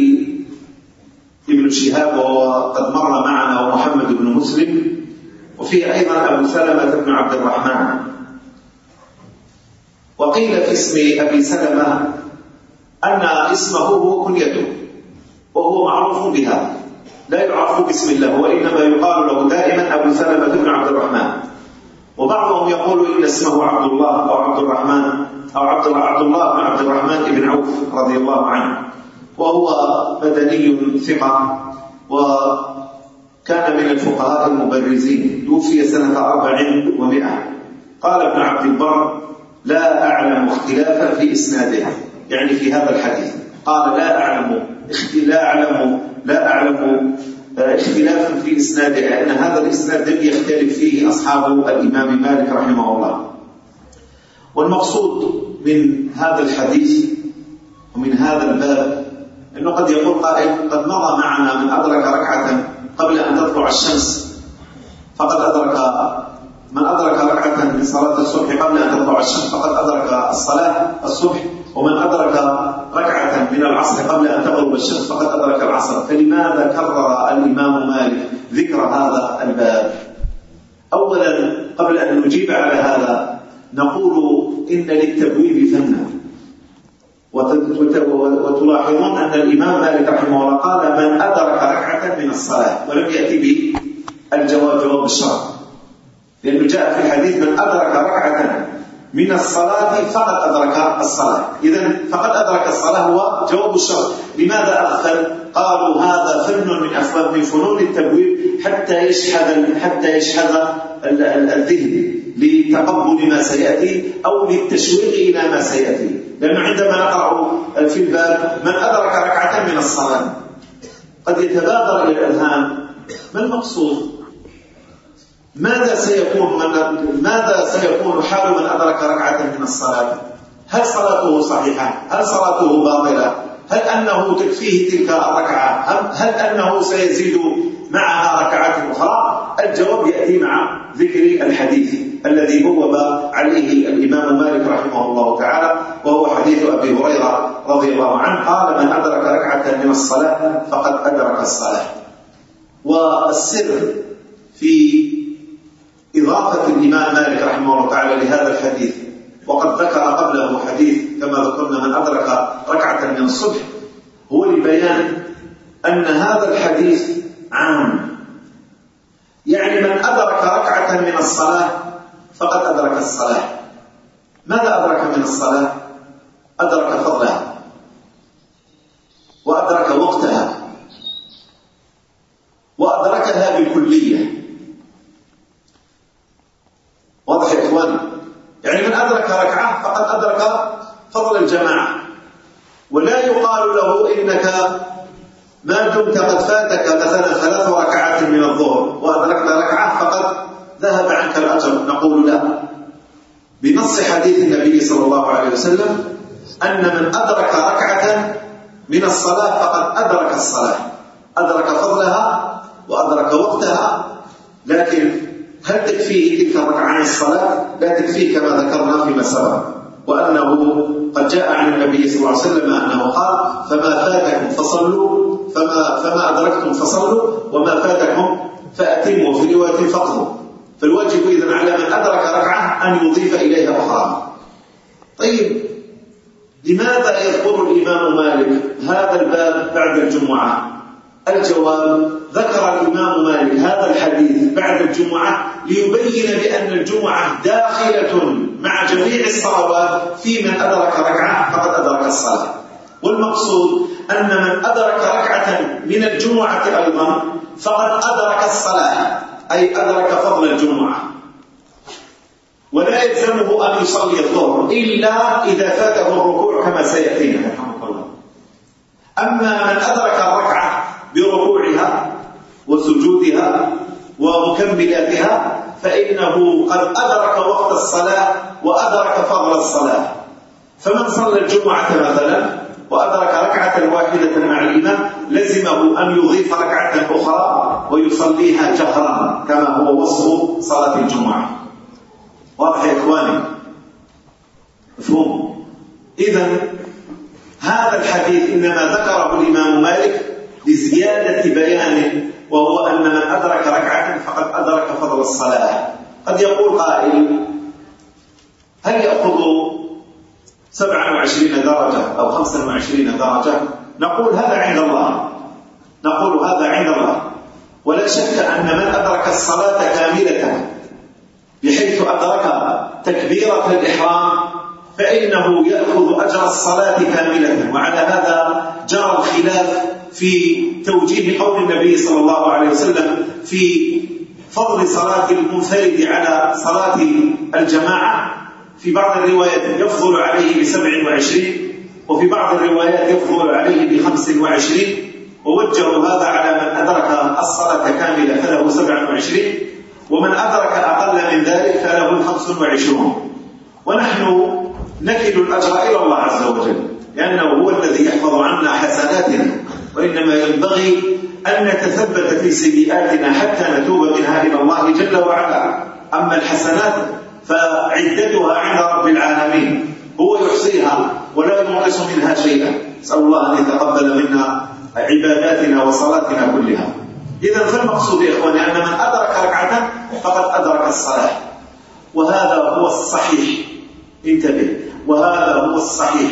ابن شهاب وقد مر معنا ومحمد بن مسلم وفي أيضا أبو سلمة بن عبد الرحمن. وقيل في اسم أبي سلمة أن اسمه هو كنيته وهو معروف بها. لا يعرف باسم الله وإنما يقال له دائما أبو سلمة بن عبد الرحمن. وبعضهم يقول إن اسمه عبد الله أو عبد الرحمن. أو عبد الله بن عبد الرحمن بن عوف رضي الله عنه. وهو مدني ثقة وكان من الفقهاء المبرزين. توفي سنة أربع ومئة قال ابن عبد البر لا أعلم اختلافا في إسناده. يعني في هذا الحديث. قال لا أعلم لا أعلم لا أعلم آه، اختلافا في إسناده. لأن هذا الإسناد لم يختلف فيه أصحاب الإمام مالك رحمه الله. والمقصود من هذا الحديث ومن هذا الباب أنه قد يقول قائل قد مضى معنا من أدرك ركعة قبل أن تطلع الشمس فقد أدرك من أدرك ركعة من صلاة الصبح قبل أن تطلع الشمس فقد أدرك الصلاة الصبح ومن أدرك ركعة من العصر قبل أن تغرب الشمس فقد أدرك العصر. فلماذا كرر الإمام مالك ذكر هذا الباب؟ أولا قبل أن نجيب على هذا نقول إن للتبويب فنا وتلاحظون أن الإمام مالك رحمه الله قال من أدرك ركعة من الصلاة ولم يأتي بالجواب جواب الشرع. لأنه جاء في الحديث من أدرك ركعة من الصلاة فقد أدرك الصلاة. إذا فقد أدرك الصلاة هو جواب الشرع. لماذا أغفل؟ قالوا هذا فن من أفضل من فنون التبويب حتى يشهد حتى يشهد الذهن. لتقبل ما سيأتي أو للتشويق إلى ما سيأتي. لأنه عندما نقرأ في الباب من أدرك ركعة من الصلاة قد يتبادر إلى الأذهان. ما المقصود؟ ماذا سيكون من ماذا سيكون حال من أدرك ركعة من الصلاة؟ هل صلاته صحيحة؟ هل صلاته باطلة؟ هل أنه تكفيه تلك الركعة؟ هل أنه سيزيد معها ركعة أخرى؟ الجواب يأتي مع ذكر الحديث الذي بوب عليه الإمام مالك رحمه الله تعالى وهو حديث أبي هريرة رضي الله عنه قال من أدرك ركعة من الصلاة فقد أدرك الصلاة. والسر في إضافة الإمام مالك رحمه الله تعالى لهذا الحديث وقد ذكر قبله حديث كما ذكرنا من أدرك ركعة من الصبح هو لبيان أن هذا الحديث عام. يعني من أدرك ركعة من الصلاة فقد أدرك الصلاة. ماذا أدرك من الصلاة؟ أدرك فضلها. وأدرك وقتها. وأدركها بالكلية. واضح يا إخوان؟ يعني من أدرك ركعة فقد أدرك فضل الجماعة. ولا يقال له إنك ما دمت قد فاتك مثلا ثلاث ركعات من الظهر. قولنا بنص حديث النبي صلى الله عليه وسلم أن من أدرك ركعة من الصلاة فقد أدرك الصلاة. أدرك فضلها وأدرك وقتها. لكن هل تكفيه تلك الركعان الصلاة؟ لا تكفيه كما ذكرنا فيما سبق. وأنه قد جاء عن النبي صلى الله عليه وسلم أنه قال فما فاتكم فصلوا فما, فما أدركتم فصلوا وما فاتكم فأتموا في رواية فقروا فالواجب إذا على من أدرك ركعة أن يضيف إليها أخرى. طيب لماذا يذكر الإمام مالك هذا الباب بعد الجمعة؟ الجواب ذكر الإمام مالك هذا الحديث بعد الجمعة ليبين بأن الجمعة داخلة مع جميع الصلوات في من أدرك ركعة فقد أدرك الصلاة. والمقصود أن من أدرك ركعة من الجمعة أيضا فقد أدرك الصلاة. أي أدرك فضل الجمعة. ولا يلزمه أن يصلي الظهر إلا إذا فاته الركوع كما سيأتينا. رحمه الله أما من أدرك الركعة بركوعها وسجودها ومكملاتها فإنه قد أدرك وقت الصلاة وأدرك فضل الصلاة. فمن صلى الجمعة مثلا وأدرك ركعة واحدة معينة لزمه أن يضيف ركعة أخرى ويصليها جهرا كما هو وصف صلاة الجمعة. واضح يا إخواني؟ مفهوم؟ إذا هذا الحديث إنما ذكره الإمام مالك لزيادة بيان وهو أن من أدرك ركعة فقد أدرك فضل الصلاة. قد يقول قائل هل يأخذ 27 درجة أو 25 درجة. نقول هذا عند الله. نقول هذا عند الله. ولا شك أن من أدرك الصلاة كاملة بحيث أدرك تكبيرة الإحرام فإنه يأخذ أجر الصلاة كاملة. وعلى هذا جرى الخلاف في توجيه قول النبي صلى الله عليه وسلم في فضل صلاة المنفرد على صلاة الجماعة. في بعض الروايات يفضل عليه بسبع وعشرين وفي بعض الروايات يفضل عليه بخمس وعشرين. ووجهوا هذا على من أدرك الصلاة كاملة فله سبع وعشرين ومن أدرك أقل من ذلك فله الخمس وعشرون. ونحن نكل الأجر إلى الله عز وجل لأنه هو الذي يحفظ عنا حسناتنا وإنما ينبغي أن نتثبت في سيئاتنا حتى نتوب منها إلى الله جل وعلا. أما الحسنات فعدتها عند رب العالمين. هو يحصيها ولا ينقص منها شيئا. نسأل الله أن يتقبل منا عباداتنا وصلاتنا كلها. إذا فالمقصود يا إخواني أن من أدرك ركعة فقد أدرك الصلاة. وهذا هو الصحيح. انتبه. وهذا هو الصحيح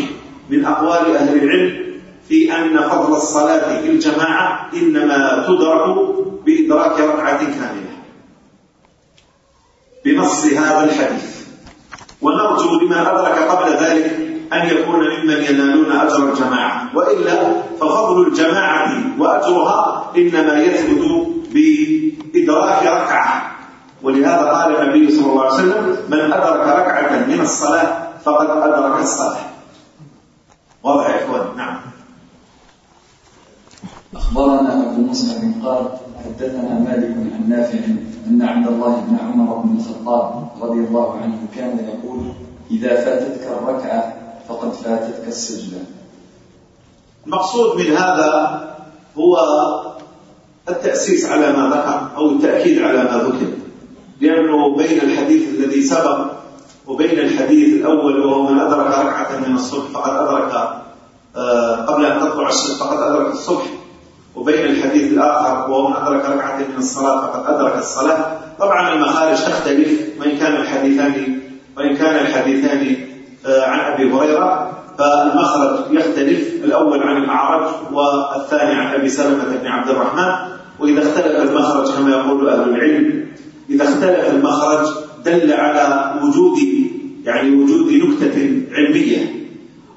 من أقوال أهل العلم في أن فضل الصلاة في الجماعة إنما تدرك بإدراك ركعة كاملة. بنص هذا الحديث. ونرجو لما أدرك قبل ذلك أن يكون ممن ينالون أجر الجماعة. وإلا ففضل الجماعة وأجرها إنما يثبت بإدراك ركعة. ولهذا قال النبي صلى الله عليه وسلم من أدرك ركعة من الصلاة فقد أدرك الصلاة. واضح يا إخوان؟ نعم. أخبرنا أبو مسلم قال حدثنا مالك عن نافع أن عبد الله بن عمر بن الخطاب رضي الله عنه كان يقول إذا فاتتك الركعة فقد فاتتك السجدة. المقصود من هذا هو التأسيس على ما ذكر أو التأكيد على ما ذكر لأنه بين الحديث الذي سبق وبين الحديث الأول وهو من أدرك ركعة من الصبح فقد أدرك آه، قبل أن تطلع الصبح فقد أدرك الصبح. وبين الحديث الآخر ومن أدرك ركعة من الصلاة فقد أدرك الصلاة. طبعا المخارج تختلف وإن كان الحديثان وإن كان الحديثان آه، عن أبي هريرة. فالمخرج يختلف الأول عن الأعرج والثاني عن أبي سلمة بن عبد الرحمن. وإذا اختلف المخرج كما يقول أهل العلم إذا اختلف المخرج دل على وجود يعني وجود نكتة علمية.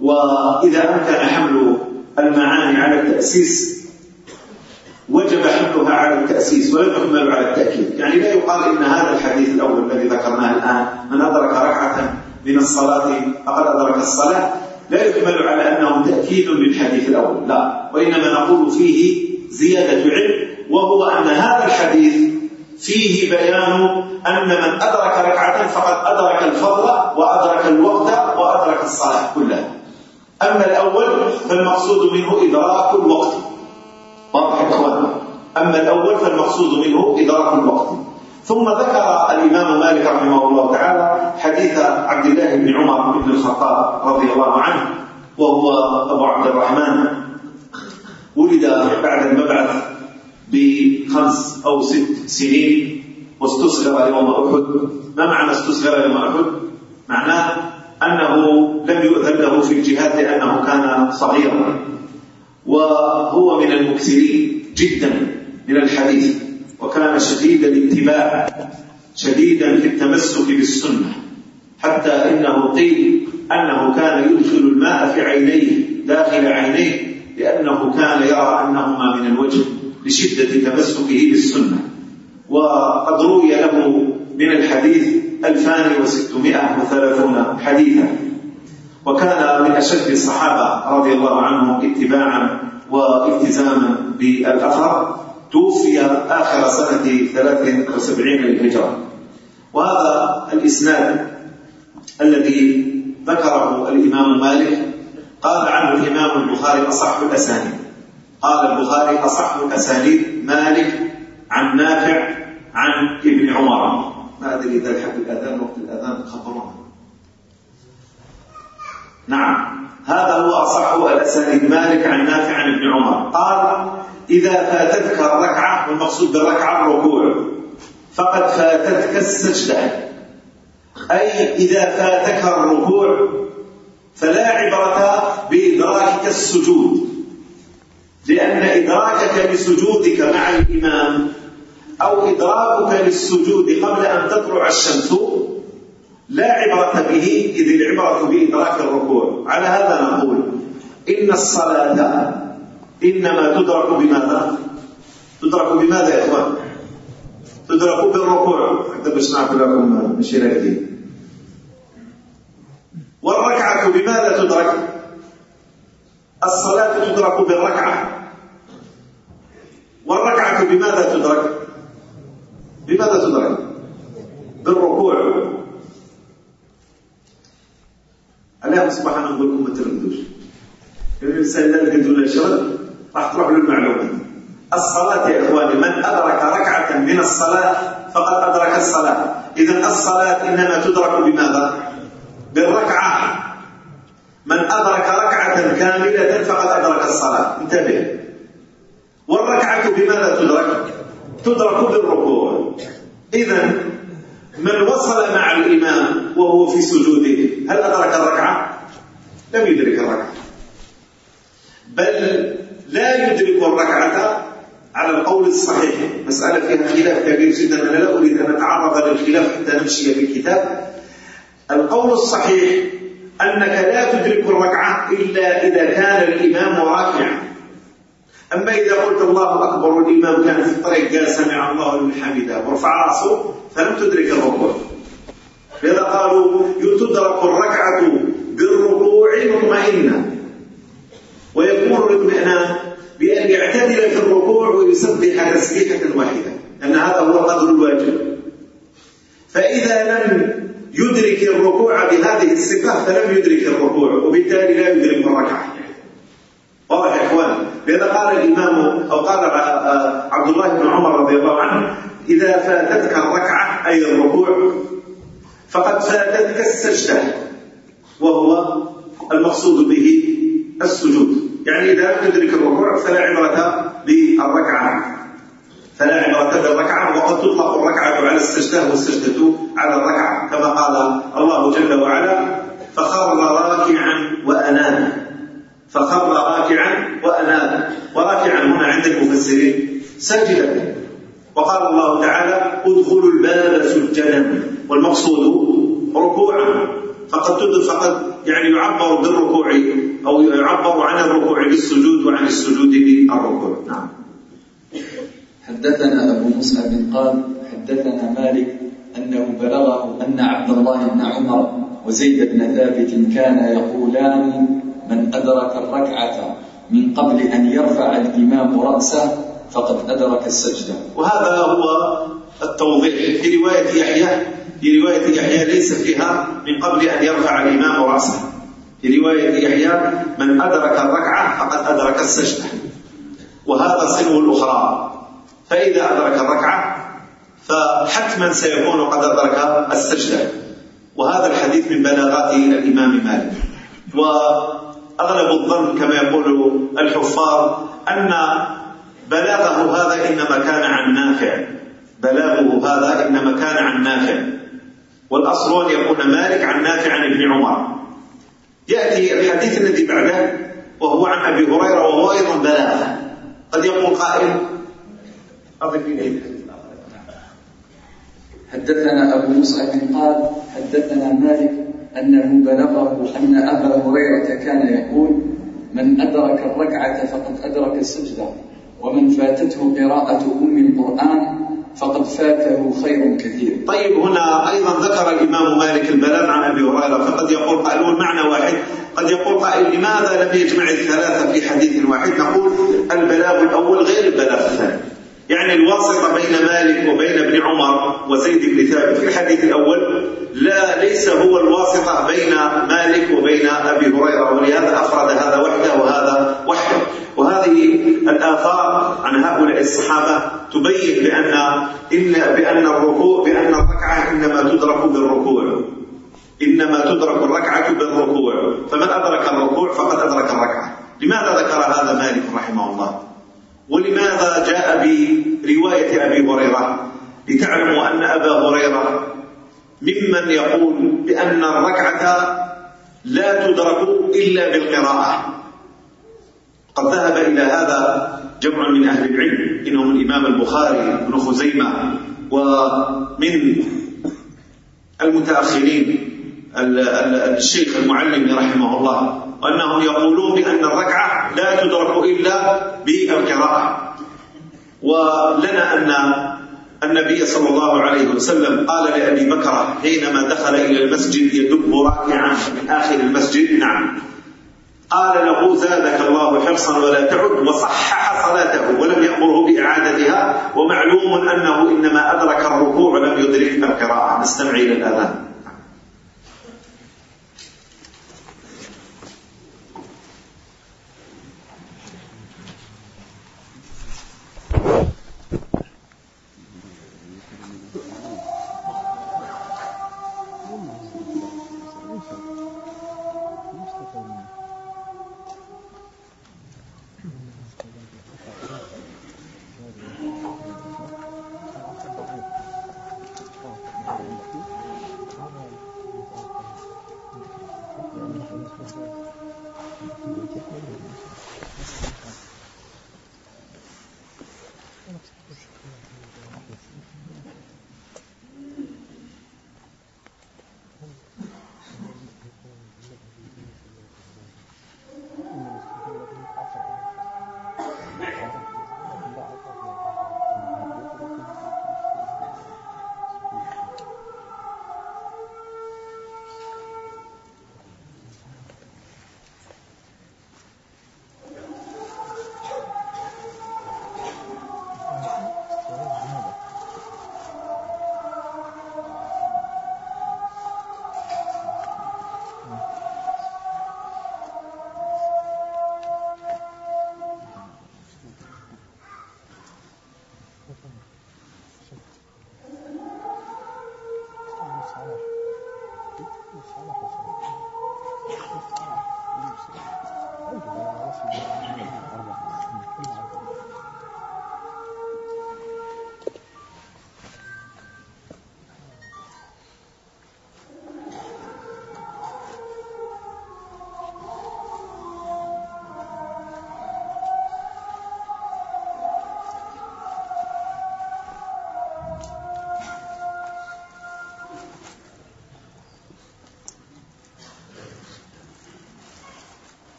وإذا أمكن حمل المعاني على التأسيس وجب حملها على التأسيس ولم يحمل على التأكيد. يعني لا يقال إن هذا الحديث الأول الذي ذكرناه الآن من أدرك ركعة من الصلاة فقد أدرك الصلاة لا يحمل على أنه تأكيد للحديث الأول لا. وإنما نقول فيه زيادة علم وهو أن هذا الحديث فيه بيان أن من أدرك ركعة فقد أدرك الفضل وأدرك الوقت وأدرك الصلاة كلها. أما الأول فالمقصود منه إدراك الوقت. واضح أما الأول فالمقصود منه إدارة الوقت. ثم ذكر الإمام مالك رحمه الله تعالى حديث عبد الله بن عمر بن الخطاب رضي الله عنه وهو أبو عبد الرحمن. ولد بعد المبعث بخمس أو ست سنين واستسغر يوم أحد. ما معنى استسغر يوم أحد؟ معناه أنه لم يؤذن له في الجهاد لأنه كان صغيرا. وهو من المكثرين جدا. من الحديث وكان شديد الاتباع شديدا في التمسك بالسنة حتى إنه قيل أنه كان يدخل الماء في عينيه داخل عينيه لأنه كان يرى أنهما من الوجه لشدة تمسكه بالسنة. وقد روي له من الحديث 2630 حديثا. وكان من أشد الصحابة رضي الله عنهم اتباعا والتزاما بالأثر. توفي آخر سنة 73 للهجرة وهذا الإسناد الذي ذكره الإمام مالك قال عنه الإمام البخاري أصح الأسانيد. قال البخاري أصح الأسانيد مالك عن نافع عن ابن عمر. ما أدري إذا الحق الأذان وقت الأذان خبرنا نعم. هذا هو أصح الأسانيد مالك عن نافع عن ابن عمر. قال إذا فاتتك الركعة والمقصود بالركعة الركوع فقد فاتتك السجدة. أي إذا فاتك الركوع فلا عبرة بإدراكك السجود. لأن إدراكك لسجودك مع الإمام أو إدراكك للسجود قبل أن تطلع الشمس لا عبرة به إذ العبرة بإدراك الركوع على هذا نقول إن الصلاة إنما تدرك بماذا؟ تدرك بماذا يا إخوان؟ تدرك بالركوع حتى باش نعرف لكم ماشي راكدين والركعة بماذا تدرك؟ الصلاة تدرك بالركعة والركعة بماذا تدرك؟ بماذا تدرك؟ بالركوع عليهم أنا نقول لكم ما ترمدوش الانسان اذا لقيت ولا شغل راح تروح للمعلومة. الصلاة يا إخواني من أدرك ركعة من الصلاة فقد أدرك الصلاة. اذا الصلاة إنما تدرك بماذا؟ بالركعة. من أدرك ركعة كاملة فقد أدرك الصلاة. انتبه. والركعة بماذا تدرك؟ تدرك بالركوع. إذا من وصل مع الإمام وهو في سجوده. هل أدرك الركعة؟ لم يدرك الركعة. بل لا يدرك الركعة على القول الصحيح. مسألة فيها خلاف كبير جدا. أنا لا أريد أن أتعرض للخلاف حتى نمشي بالكتاب القول الصحيح أنك لا تدرك الركعة إلا إذا كان الإمام راكعا. أما إذا قلت الله أكبر والإمام كان في الطريق قال سمع الله لمن حمده ورفع رأسه فلم تدرك الركوع. لذا قالوا تدرك الركعة بالركوع مطمئنة. ويكون الاطمئنان بأن يعتدل في الركوع ويسبح تسبيحة واحدة أن هذا هو القدر الواجب. فإذا لم يدرك الركوع بهذه الصفة فلم يدرك الركوع وبالتالي لا يدرك الركعة. واضح يا اخوان لذا قال الامام أو قال عبد الله بن عمر رضي الله عنه اذا فاتتك الركعه اي الركوع فقد فاتتك السجده وهو المقصود به السجود يعني اذا لم تدرك الركوع فلا عبره بالركعه فلا عبرة بالركعة وقد تطلق الركعة على السجدة والسجدة على الركعة كما قال الله جل وعلا فخر راكعا وأنام فخر راكعا وأناب وراكعا هنا عند المفسرين. سجد. وقال الله تعالى ادخلوا الباب سجدا. والمقصود ركوعا. فقد فقد يعني يعبر بالركوع أو يعبر عن الركوع بالسجود وعن السجود بالركوع. نعم. حدثنا أبو مصعب قال حدثنا مالك أنه بلغه أن عبد الله بن عمر وزيد بن ثابت كانا يقولان من أدرك الركعة من قبل أن يرفع الإمام رأسه فقد أدرك السجدة. وهذا هو التوضيح في رواية يحيى. في رواية يحيى ليس فيها من قبل أن يرفع الإمام رأسه. في رواية يحيى من أدرك الركعة فقد أدرك السجدة. وهذا صنو الأخرى فإذا أدرك الركعة فحتما سيكون قد أدرك السجدة. وهذا الحديث من بلاغات الإمام مالك. و أغلب الظن كما يقول الحفار أن بلاغه هذا إنما كان عن نافع. بلاغه هذا إنما كان عن نافع. والأصل أن يكون مالك عن نافع عن ابن عمر. يأتي الحديث الذي بعده وهو عن أبي هريرة وهو أيضا بلاغة. قد يقول قائل أضف إليه. حدثنا أبو مصعب قال حدثنا مالك أنه بلغه أن أبا هريرة كان يقول من أدرك الركعة فقد أدرك السجدة ومن فاتته قراءة أم القرآن فقد فاته خير كثير. طيب هنا أيضا ذكر الإمام مالك البلان عن أبي هريرة فقد يقول قائلون معنى واحد قد يقول قائل لماذا لم يجمع الثلاثة في حديث واحد؟ نقول البلاغ الأول غير البلاغ الثاني. يعني الواسطة بين مالك وبين ابن عمر وزيد بن ثابت. في الحديث الأول لا ليس هو الواسطة بين مالك وبين أبي هريرة ولهذا أفرد هذا وحده وهذا وحده. وهذه الآثار عن هؤلاء الصحابة تبين بأن إن بأن الركوع بأن الركعة إنما تدرك بالركوع. إنما تدرك الركعة بالركوع. فمن أدرك الركوع فقد أدرك الركعة. لماذا ذكر هذا مالك رحمه الله؟ ولماذا جاء برواية أبي هريرة؟ لتعلموا أن أبا هريرة ممن يقول بأن الركعة لا تدرك إلا بالقراءة. قد ذهب إلى هذا جمع من أهل العلم منهم الإمام البخاري بن خزيمة ومن المتأخرين الشيخ المعلم رحمه الله. أنهم يقولون بأن الركعة لا تدرك إلا بالقراءة. ولنا أن النبي صلى الله عليه وسلم قال لأبي بكر حينما دخل إلى المسجد يدب راكعا من آخر المسجد. نعم. قال له زادك الله حرصا ولا تعد وصحح صلاته ولم يأمره بإعادتها. ومعلوم أنه إنما أدرك الركوع لم يدرك القراءة. نستمع إلى الأذان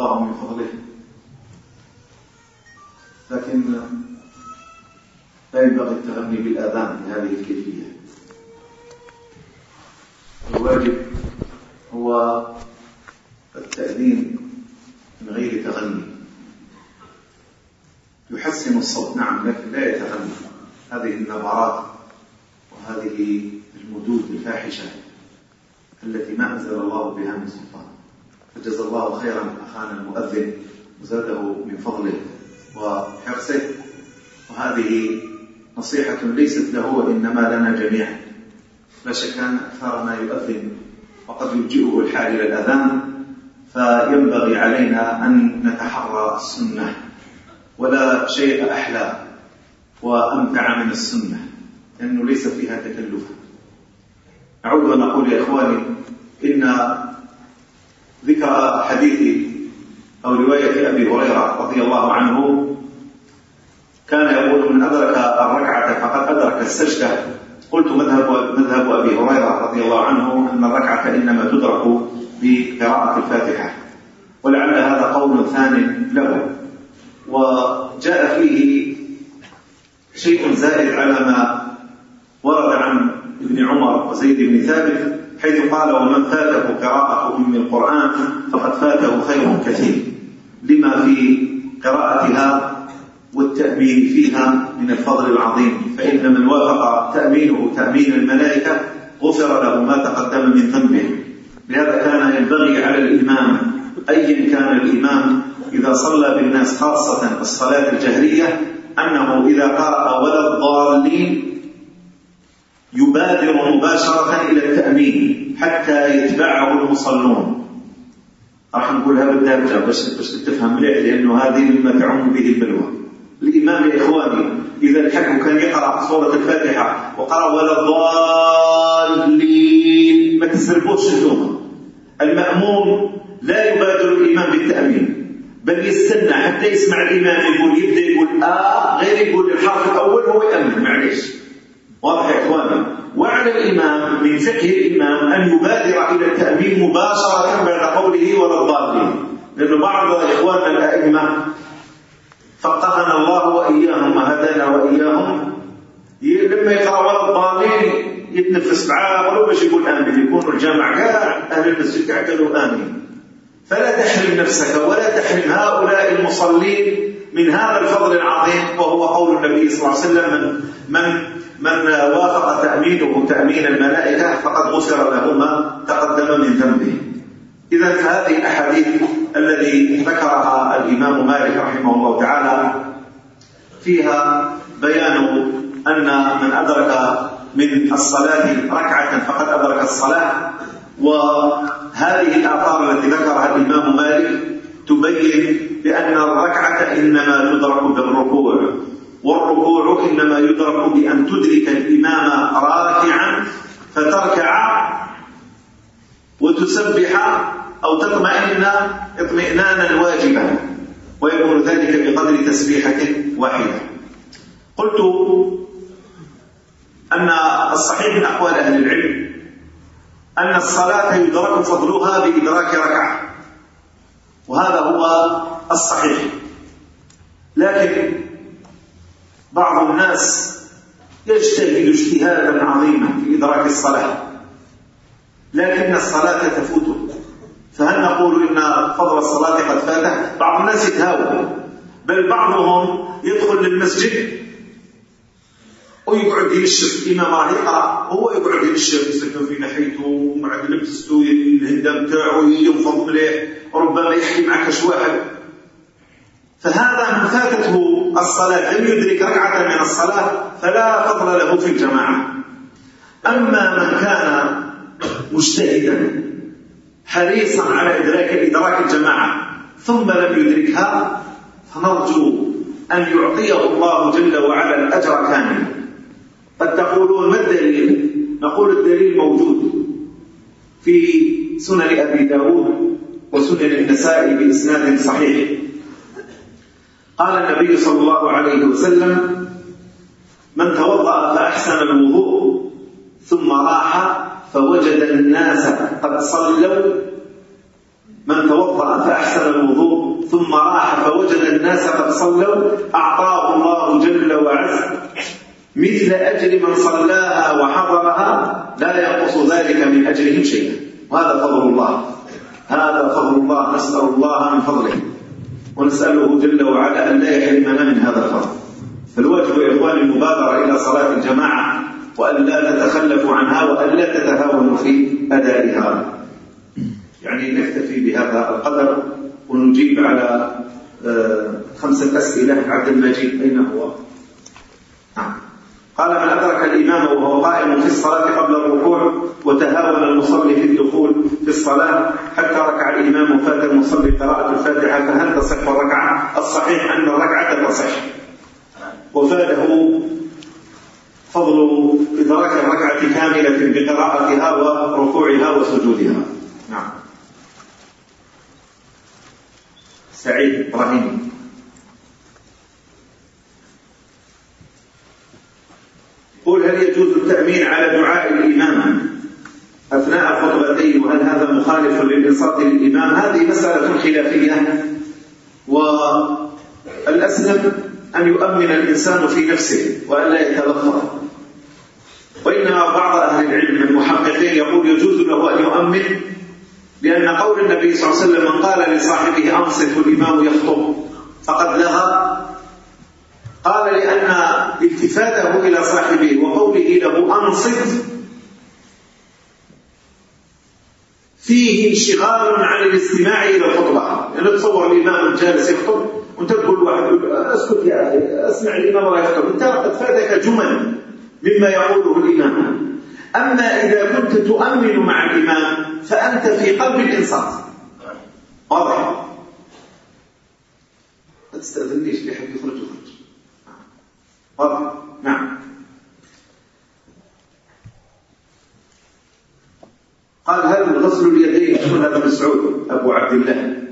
اللهم بفضلك بن ثابت حيث قال ومن فاته قراءة أم القرآن فقد فاته خير كثير لما في قراءتها والتأمين فيها من الفضل العظيم. فإن من وافق تأمينه تأمين الملائكة غفر له ما تقدم من ذنبه. لهذا كان ينبغي على الإمام أيا كان الإمام إذا صلى بالناس خاصة الصلاة الجهرية أنه إذا قرأ ولا الضالين يبادر مباشرة إلى التأمين حتى يتبعه المصلون. راح نقولها بالدارجة بس بس تفهم مليح لأنه هذه مما تعم به البلوى. الإمام يا إخواني إذا الحكم كان يقرأ سورة الفاتحة وقرأ ولا الضالين ما تسربوش التوبة المأموم لا يبادر الإمام بالتأمين بل يستنى حتى يسمع الإمام يقول يبدأ يقول آه غير يقول الحرف الأول هو يأمن معليش. واضح يا إخواني. وعلى الإمام من فقه الإمام أن يبادر إلى التأمين مباشرة بعد قوله ولا الضالين لأنه بعض إخواننا الأئمة فقهنا الله وإياهم وهدانا وإياهم. لما يقرأ ولا الضالين يتنفس معاه ولو باش يقول آمين يكون الجامع كاع أهل المسجد كاع قالوا آمين. فلا تحرم نفسك ولا تحرم هؤلاء المصلين من هذا الفضل العظيم وهو قول النبي صلى الله عليه وسلم من من من وافق تأمينه تأمين الملائكة فقد غفر لهما تقدم من ذنبه. إذا فهذه الأحاديث الذي ذكرها الإمام مالك رحمه الله تعالى فيها بيان أن من أدرك من الصلاة ركعة فقد أدرك الصلاة. وهذه الآثار التي ذكرها الإمام مالك تبين بأن الركعة إنما تدرك بالركوع. والركوع إنما يدرك بأن تدرك الإمام راكعا فتركع وتسبح أو تطمئن اطمئنانا واجبا ويكون ذلك بقدر تسبيحة واحدة. قلت أن الصحيح من أقوال أهل العلم أن الصلاة يدرك فضلها بإدراك ركعة وهذا هو الصحيح. لكن بعض الناس يجتهد اجتهادا عظيما في إدراك الصلاة لكن الصلاة تفوته فهل نقول إن فضل الصلاة قد فاته بعض الناس يتهاون بل بعضهم يدخل للمسجد ويقعد يشف الإمام راه يقرأ هو يقعد يشف يسكن في ناحيته ومع لبسته الهندة نتاعو ينفض مليح ربما يحكي معك واحد فهذا من فاتته الصلاة لم يدرك ركعة من الصلاة فلا فضل له في الجماعة. أما من كان مجتهدا حريصا على إدراك إدراك الجماعة ثم لم يدركها فنرجو أن يعطيه الله جل وعلا الأجر كاملا. قد تقولون ما الدليل؟ نقول الدليل موجود في سنن أبي داود وسنن النسائي بإسناد صحيح. قال النبي صلى الله عليه وسلم من توضأ فأحسن الوضوء ثم راح فوجد الناس قد صلوا. من توضأ فأحسن الوضوء ثم راح فوجد الناس قد صلوا. أعطاه الله جل وعز مثل أجر من صلاها وحضرها لا ينقص ذلك من أجرهم شيئا. وهذا فضل الله. هذا فضل الله. نسأل الله من فضله. ونسأله جل وعلا أن لا يحرمنا من هذا الفضل فالواجب يا إخواني المبادرة إلى صلاة الجماعة وأن لا نتخلف عنها وأن لا تتهاونوا في أدائها. يعني نكتفي بهذا القدر ونجيب على آه، خمسة أسئلة. عبد المجيد أين هو؟ نعم. قال من أدرك الإمام وهو قائم في الصلاة قبل الركوع وتهاون المصلي في الدخول في الصلاة حتى ركع الإمام فات المصلي قراءة الفاتحة فهل تصح الركعة؟ الصحيح أن الركعة تصح. وفاده فضل إدراك الركعة كاملة بقراءتها وركوعها وسجودها. نعم. سعيد إبراهيم. قل هل يجوز التأمين على دعاء الإمام؟ أثناء خطبتين وهل هذا مخالف للإنصات للإمام؟ هذه مسألة خلافية. والأسلم أن يؤمن الإنسان في نفسه وأن لا يتلفظ وإنما بعض أهل العلم المحققين يقول يجوز له أن يؤمن لأن قول النبي صلى الله عليه وسلم من قال لصاحبه أنصف الإمام يخطب فقد لها قال لأن التفاته إلى صاحبه وقوله له أنصت. فيه انشغال عن الاستماع إلى الخطبة. يعني تصور الإمام جالس يخطب وأنت تقول واحد أسكت يا أخي أسمع الإمام الله يخطب. أنت قد فاتك جمل مما يقوله الإمام. أما إذا كنت تؤمن مع الإمام فأنت في قلب الإنصات. واضح؟ ما تستأذنيش لحد يخرج. نعم. قال هل غسل اليدين يقول هذا مسعود أبو عبد الله؟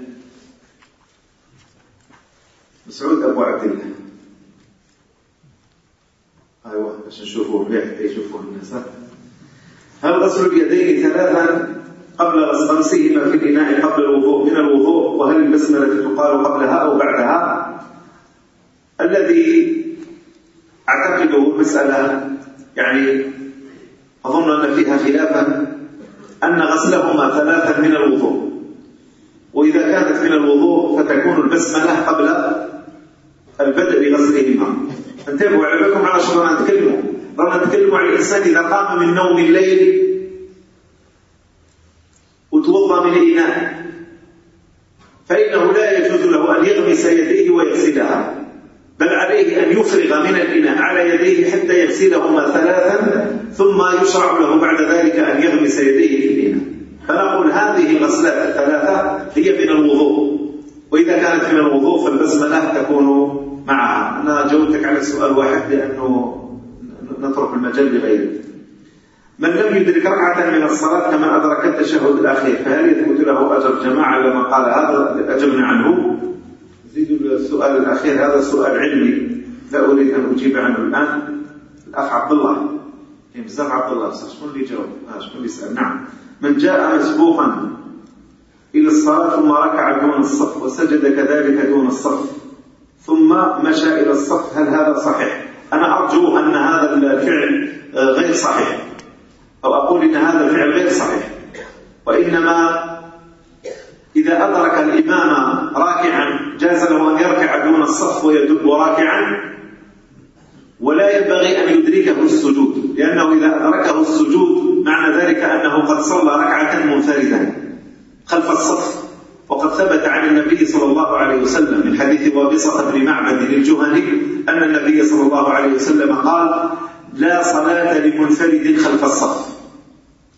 مسعود أبو عبد الله. أيوه عشان نشوفه مليح حتى يشوفوه الناس. هل غسل اليدين ثلاثا قبل غسلهما في الإناء قبل الوضوء؟ من الوضوء وهل البسمله تقال قبلها أو بعدها؟ الذي أعتقد مسألة يعني أظن أن فيها خلافا أن غسلهما ثلاثا من الوضوء وإذا كانت من الوضوء فتكون البسملة قبل البدء بغسلهما انتبهوا علمكم على شو رانا نتكلموا رانا نتكلموا على الإنسان إذا قام من نوم الليل وتوضأ من الإناء فإنه لا يجوز له أن يغمس يديه ويغسلها بل عليه أن يفرغ من الإناء على يديه حتى يغسلهما ثلاثا ثم يشرع له بعد ذلك أن يغمس يديه في الإناء. فنقول هذه الغسلات الثلاثة هي من الوضوء. وإذا كانت من الوضوء فالبسملة تكون معها. أنا جاوبتك على سؤال واحد لأنه نترك المجال لغيره. من لم يدرك ركعة من الصلاة كما أدرك التشهد الأخير فهل يثبت له أجر جماعة لما قال هذا؟ أجبنا عنه. أريد السؤال الأخير هذا سؤال علمي. لا أريد أن أجيب عنه الآن. الأخ عبد الله. إيه، مزاح عبد الله. شكون اللي جاوب؟ آه، شكون اللي سأل؟ نعم. من جاء مسبوقا إلى الصلاة ثم ركع دون الصف وسجد كذلك دون الصف. ثم مشى إلى الصف. هل هذا صحيح؟ أنا أرجو أن هذا الفعل آه، غير صحيح. أو أقول إن هذا الفعل غير صحيح. وإنما إذا أدرك الإمام راكعا جاز له أن يركع دون الصف ويدب راكعا ولا ينبغي أن يدركه السجود لأنه إذا أدركه السجود معنى ذلك أنه قد صلى ركعة منفردا خلف الصف وقد ثبت عن النبي صلى الله عليه وسلم من حديث وابصة بن معبد الجهني أن النبي صلى الله عليه وسلم قال لا صلاة لمنفرد خلف الصف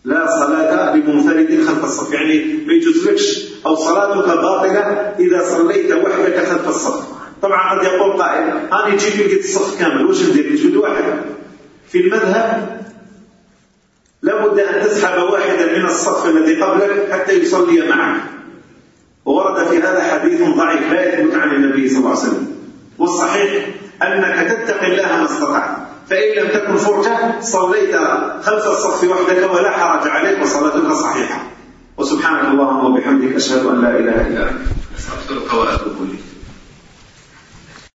لا صلاة بمنفرد خلف الصف. يعني ما يجوزلكش أو صلاتك باطلة إذا صليت وحدك خلف الصف. طبعا قد يقول قائل أنا جيت لقيت الصف كامل وش ندير؟ نجبد واحد. في المذهب لابد أن تسحب واحدا من الصف الذي قبلك حتى يصلي معك. وورد في هذا حديث ضعيف لا يثبت عن النبي صلى الله عليه وسلم. والصحيح أنك تتقي الله ما استطعت. فإن لم تكن فرجة صليت خلف الصف وحدك ولا حرج عليك وصلاتك صحيحة. وسبحانك اللهم وبحمدك أشهد أن لا إله إلا أنت. أستغفرك وأتوب إليك.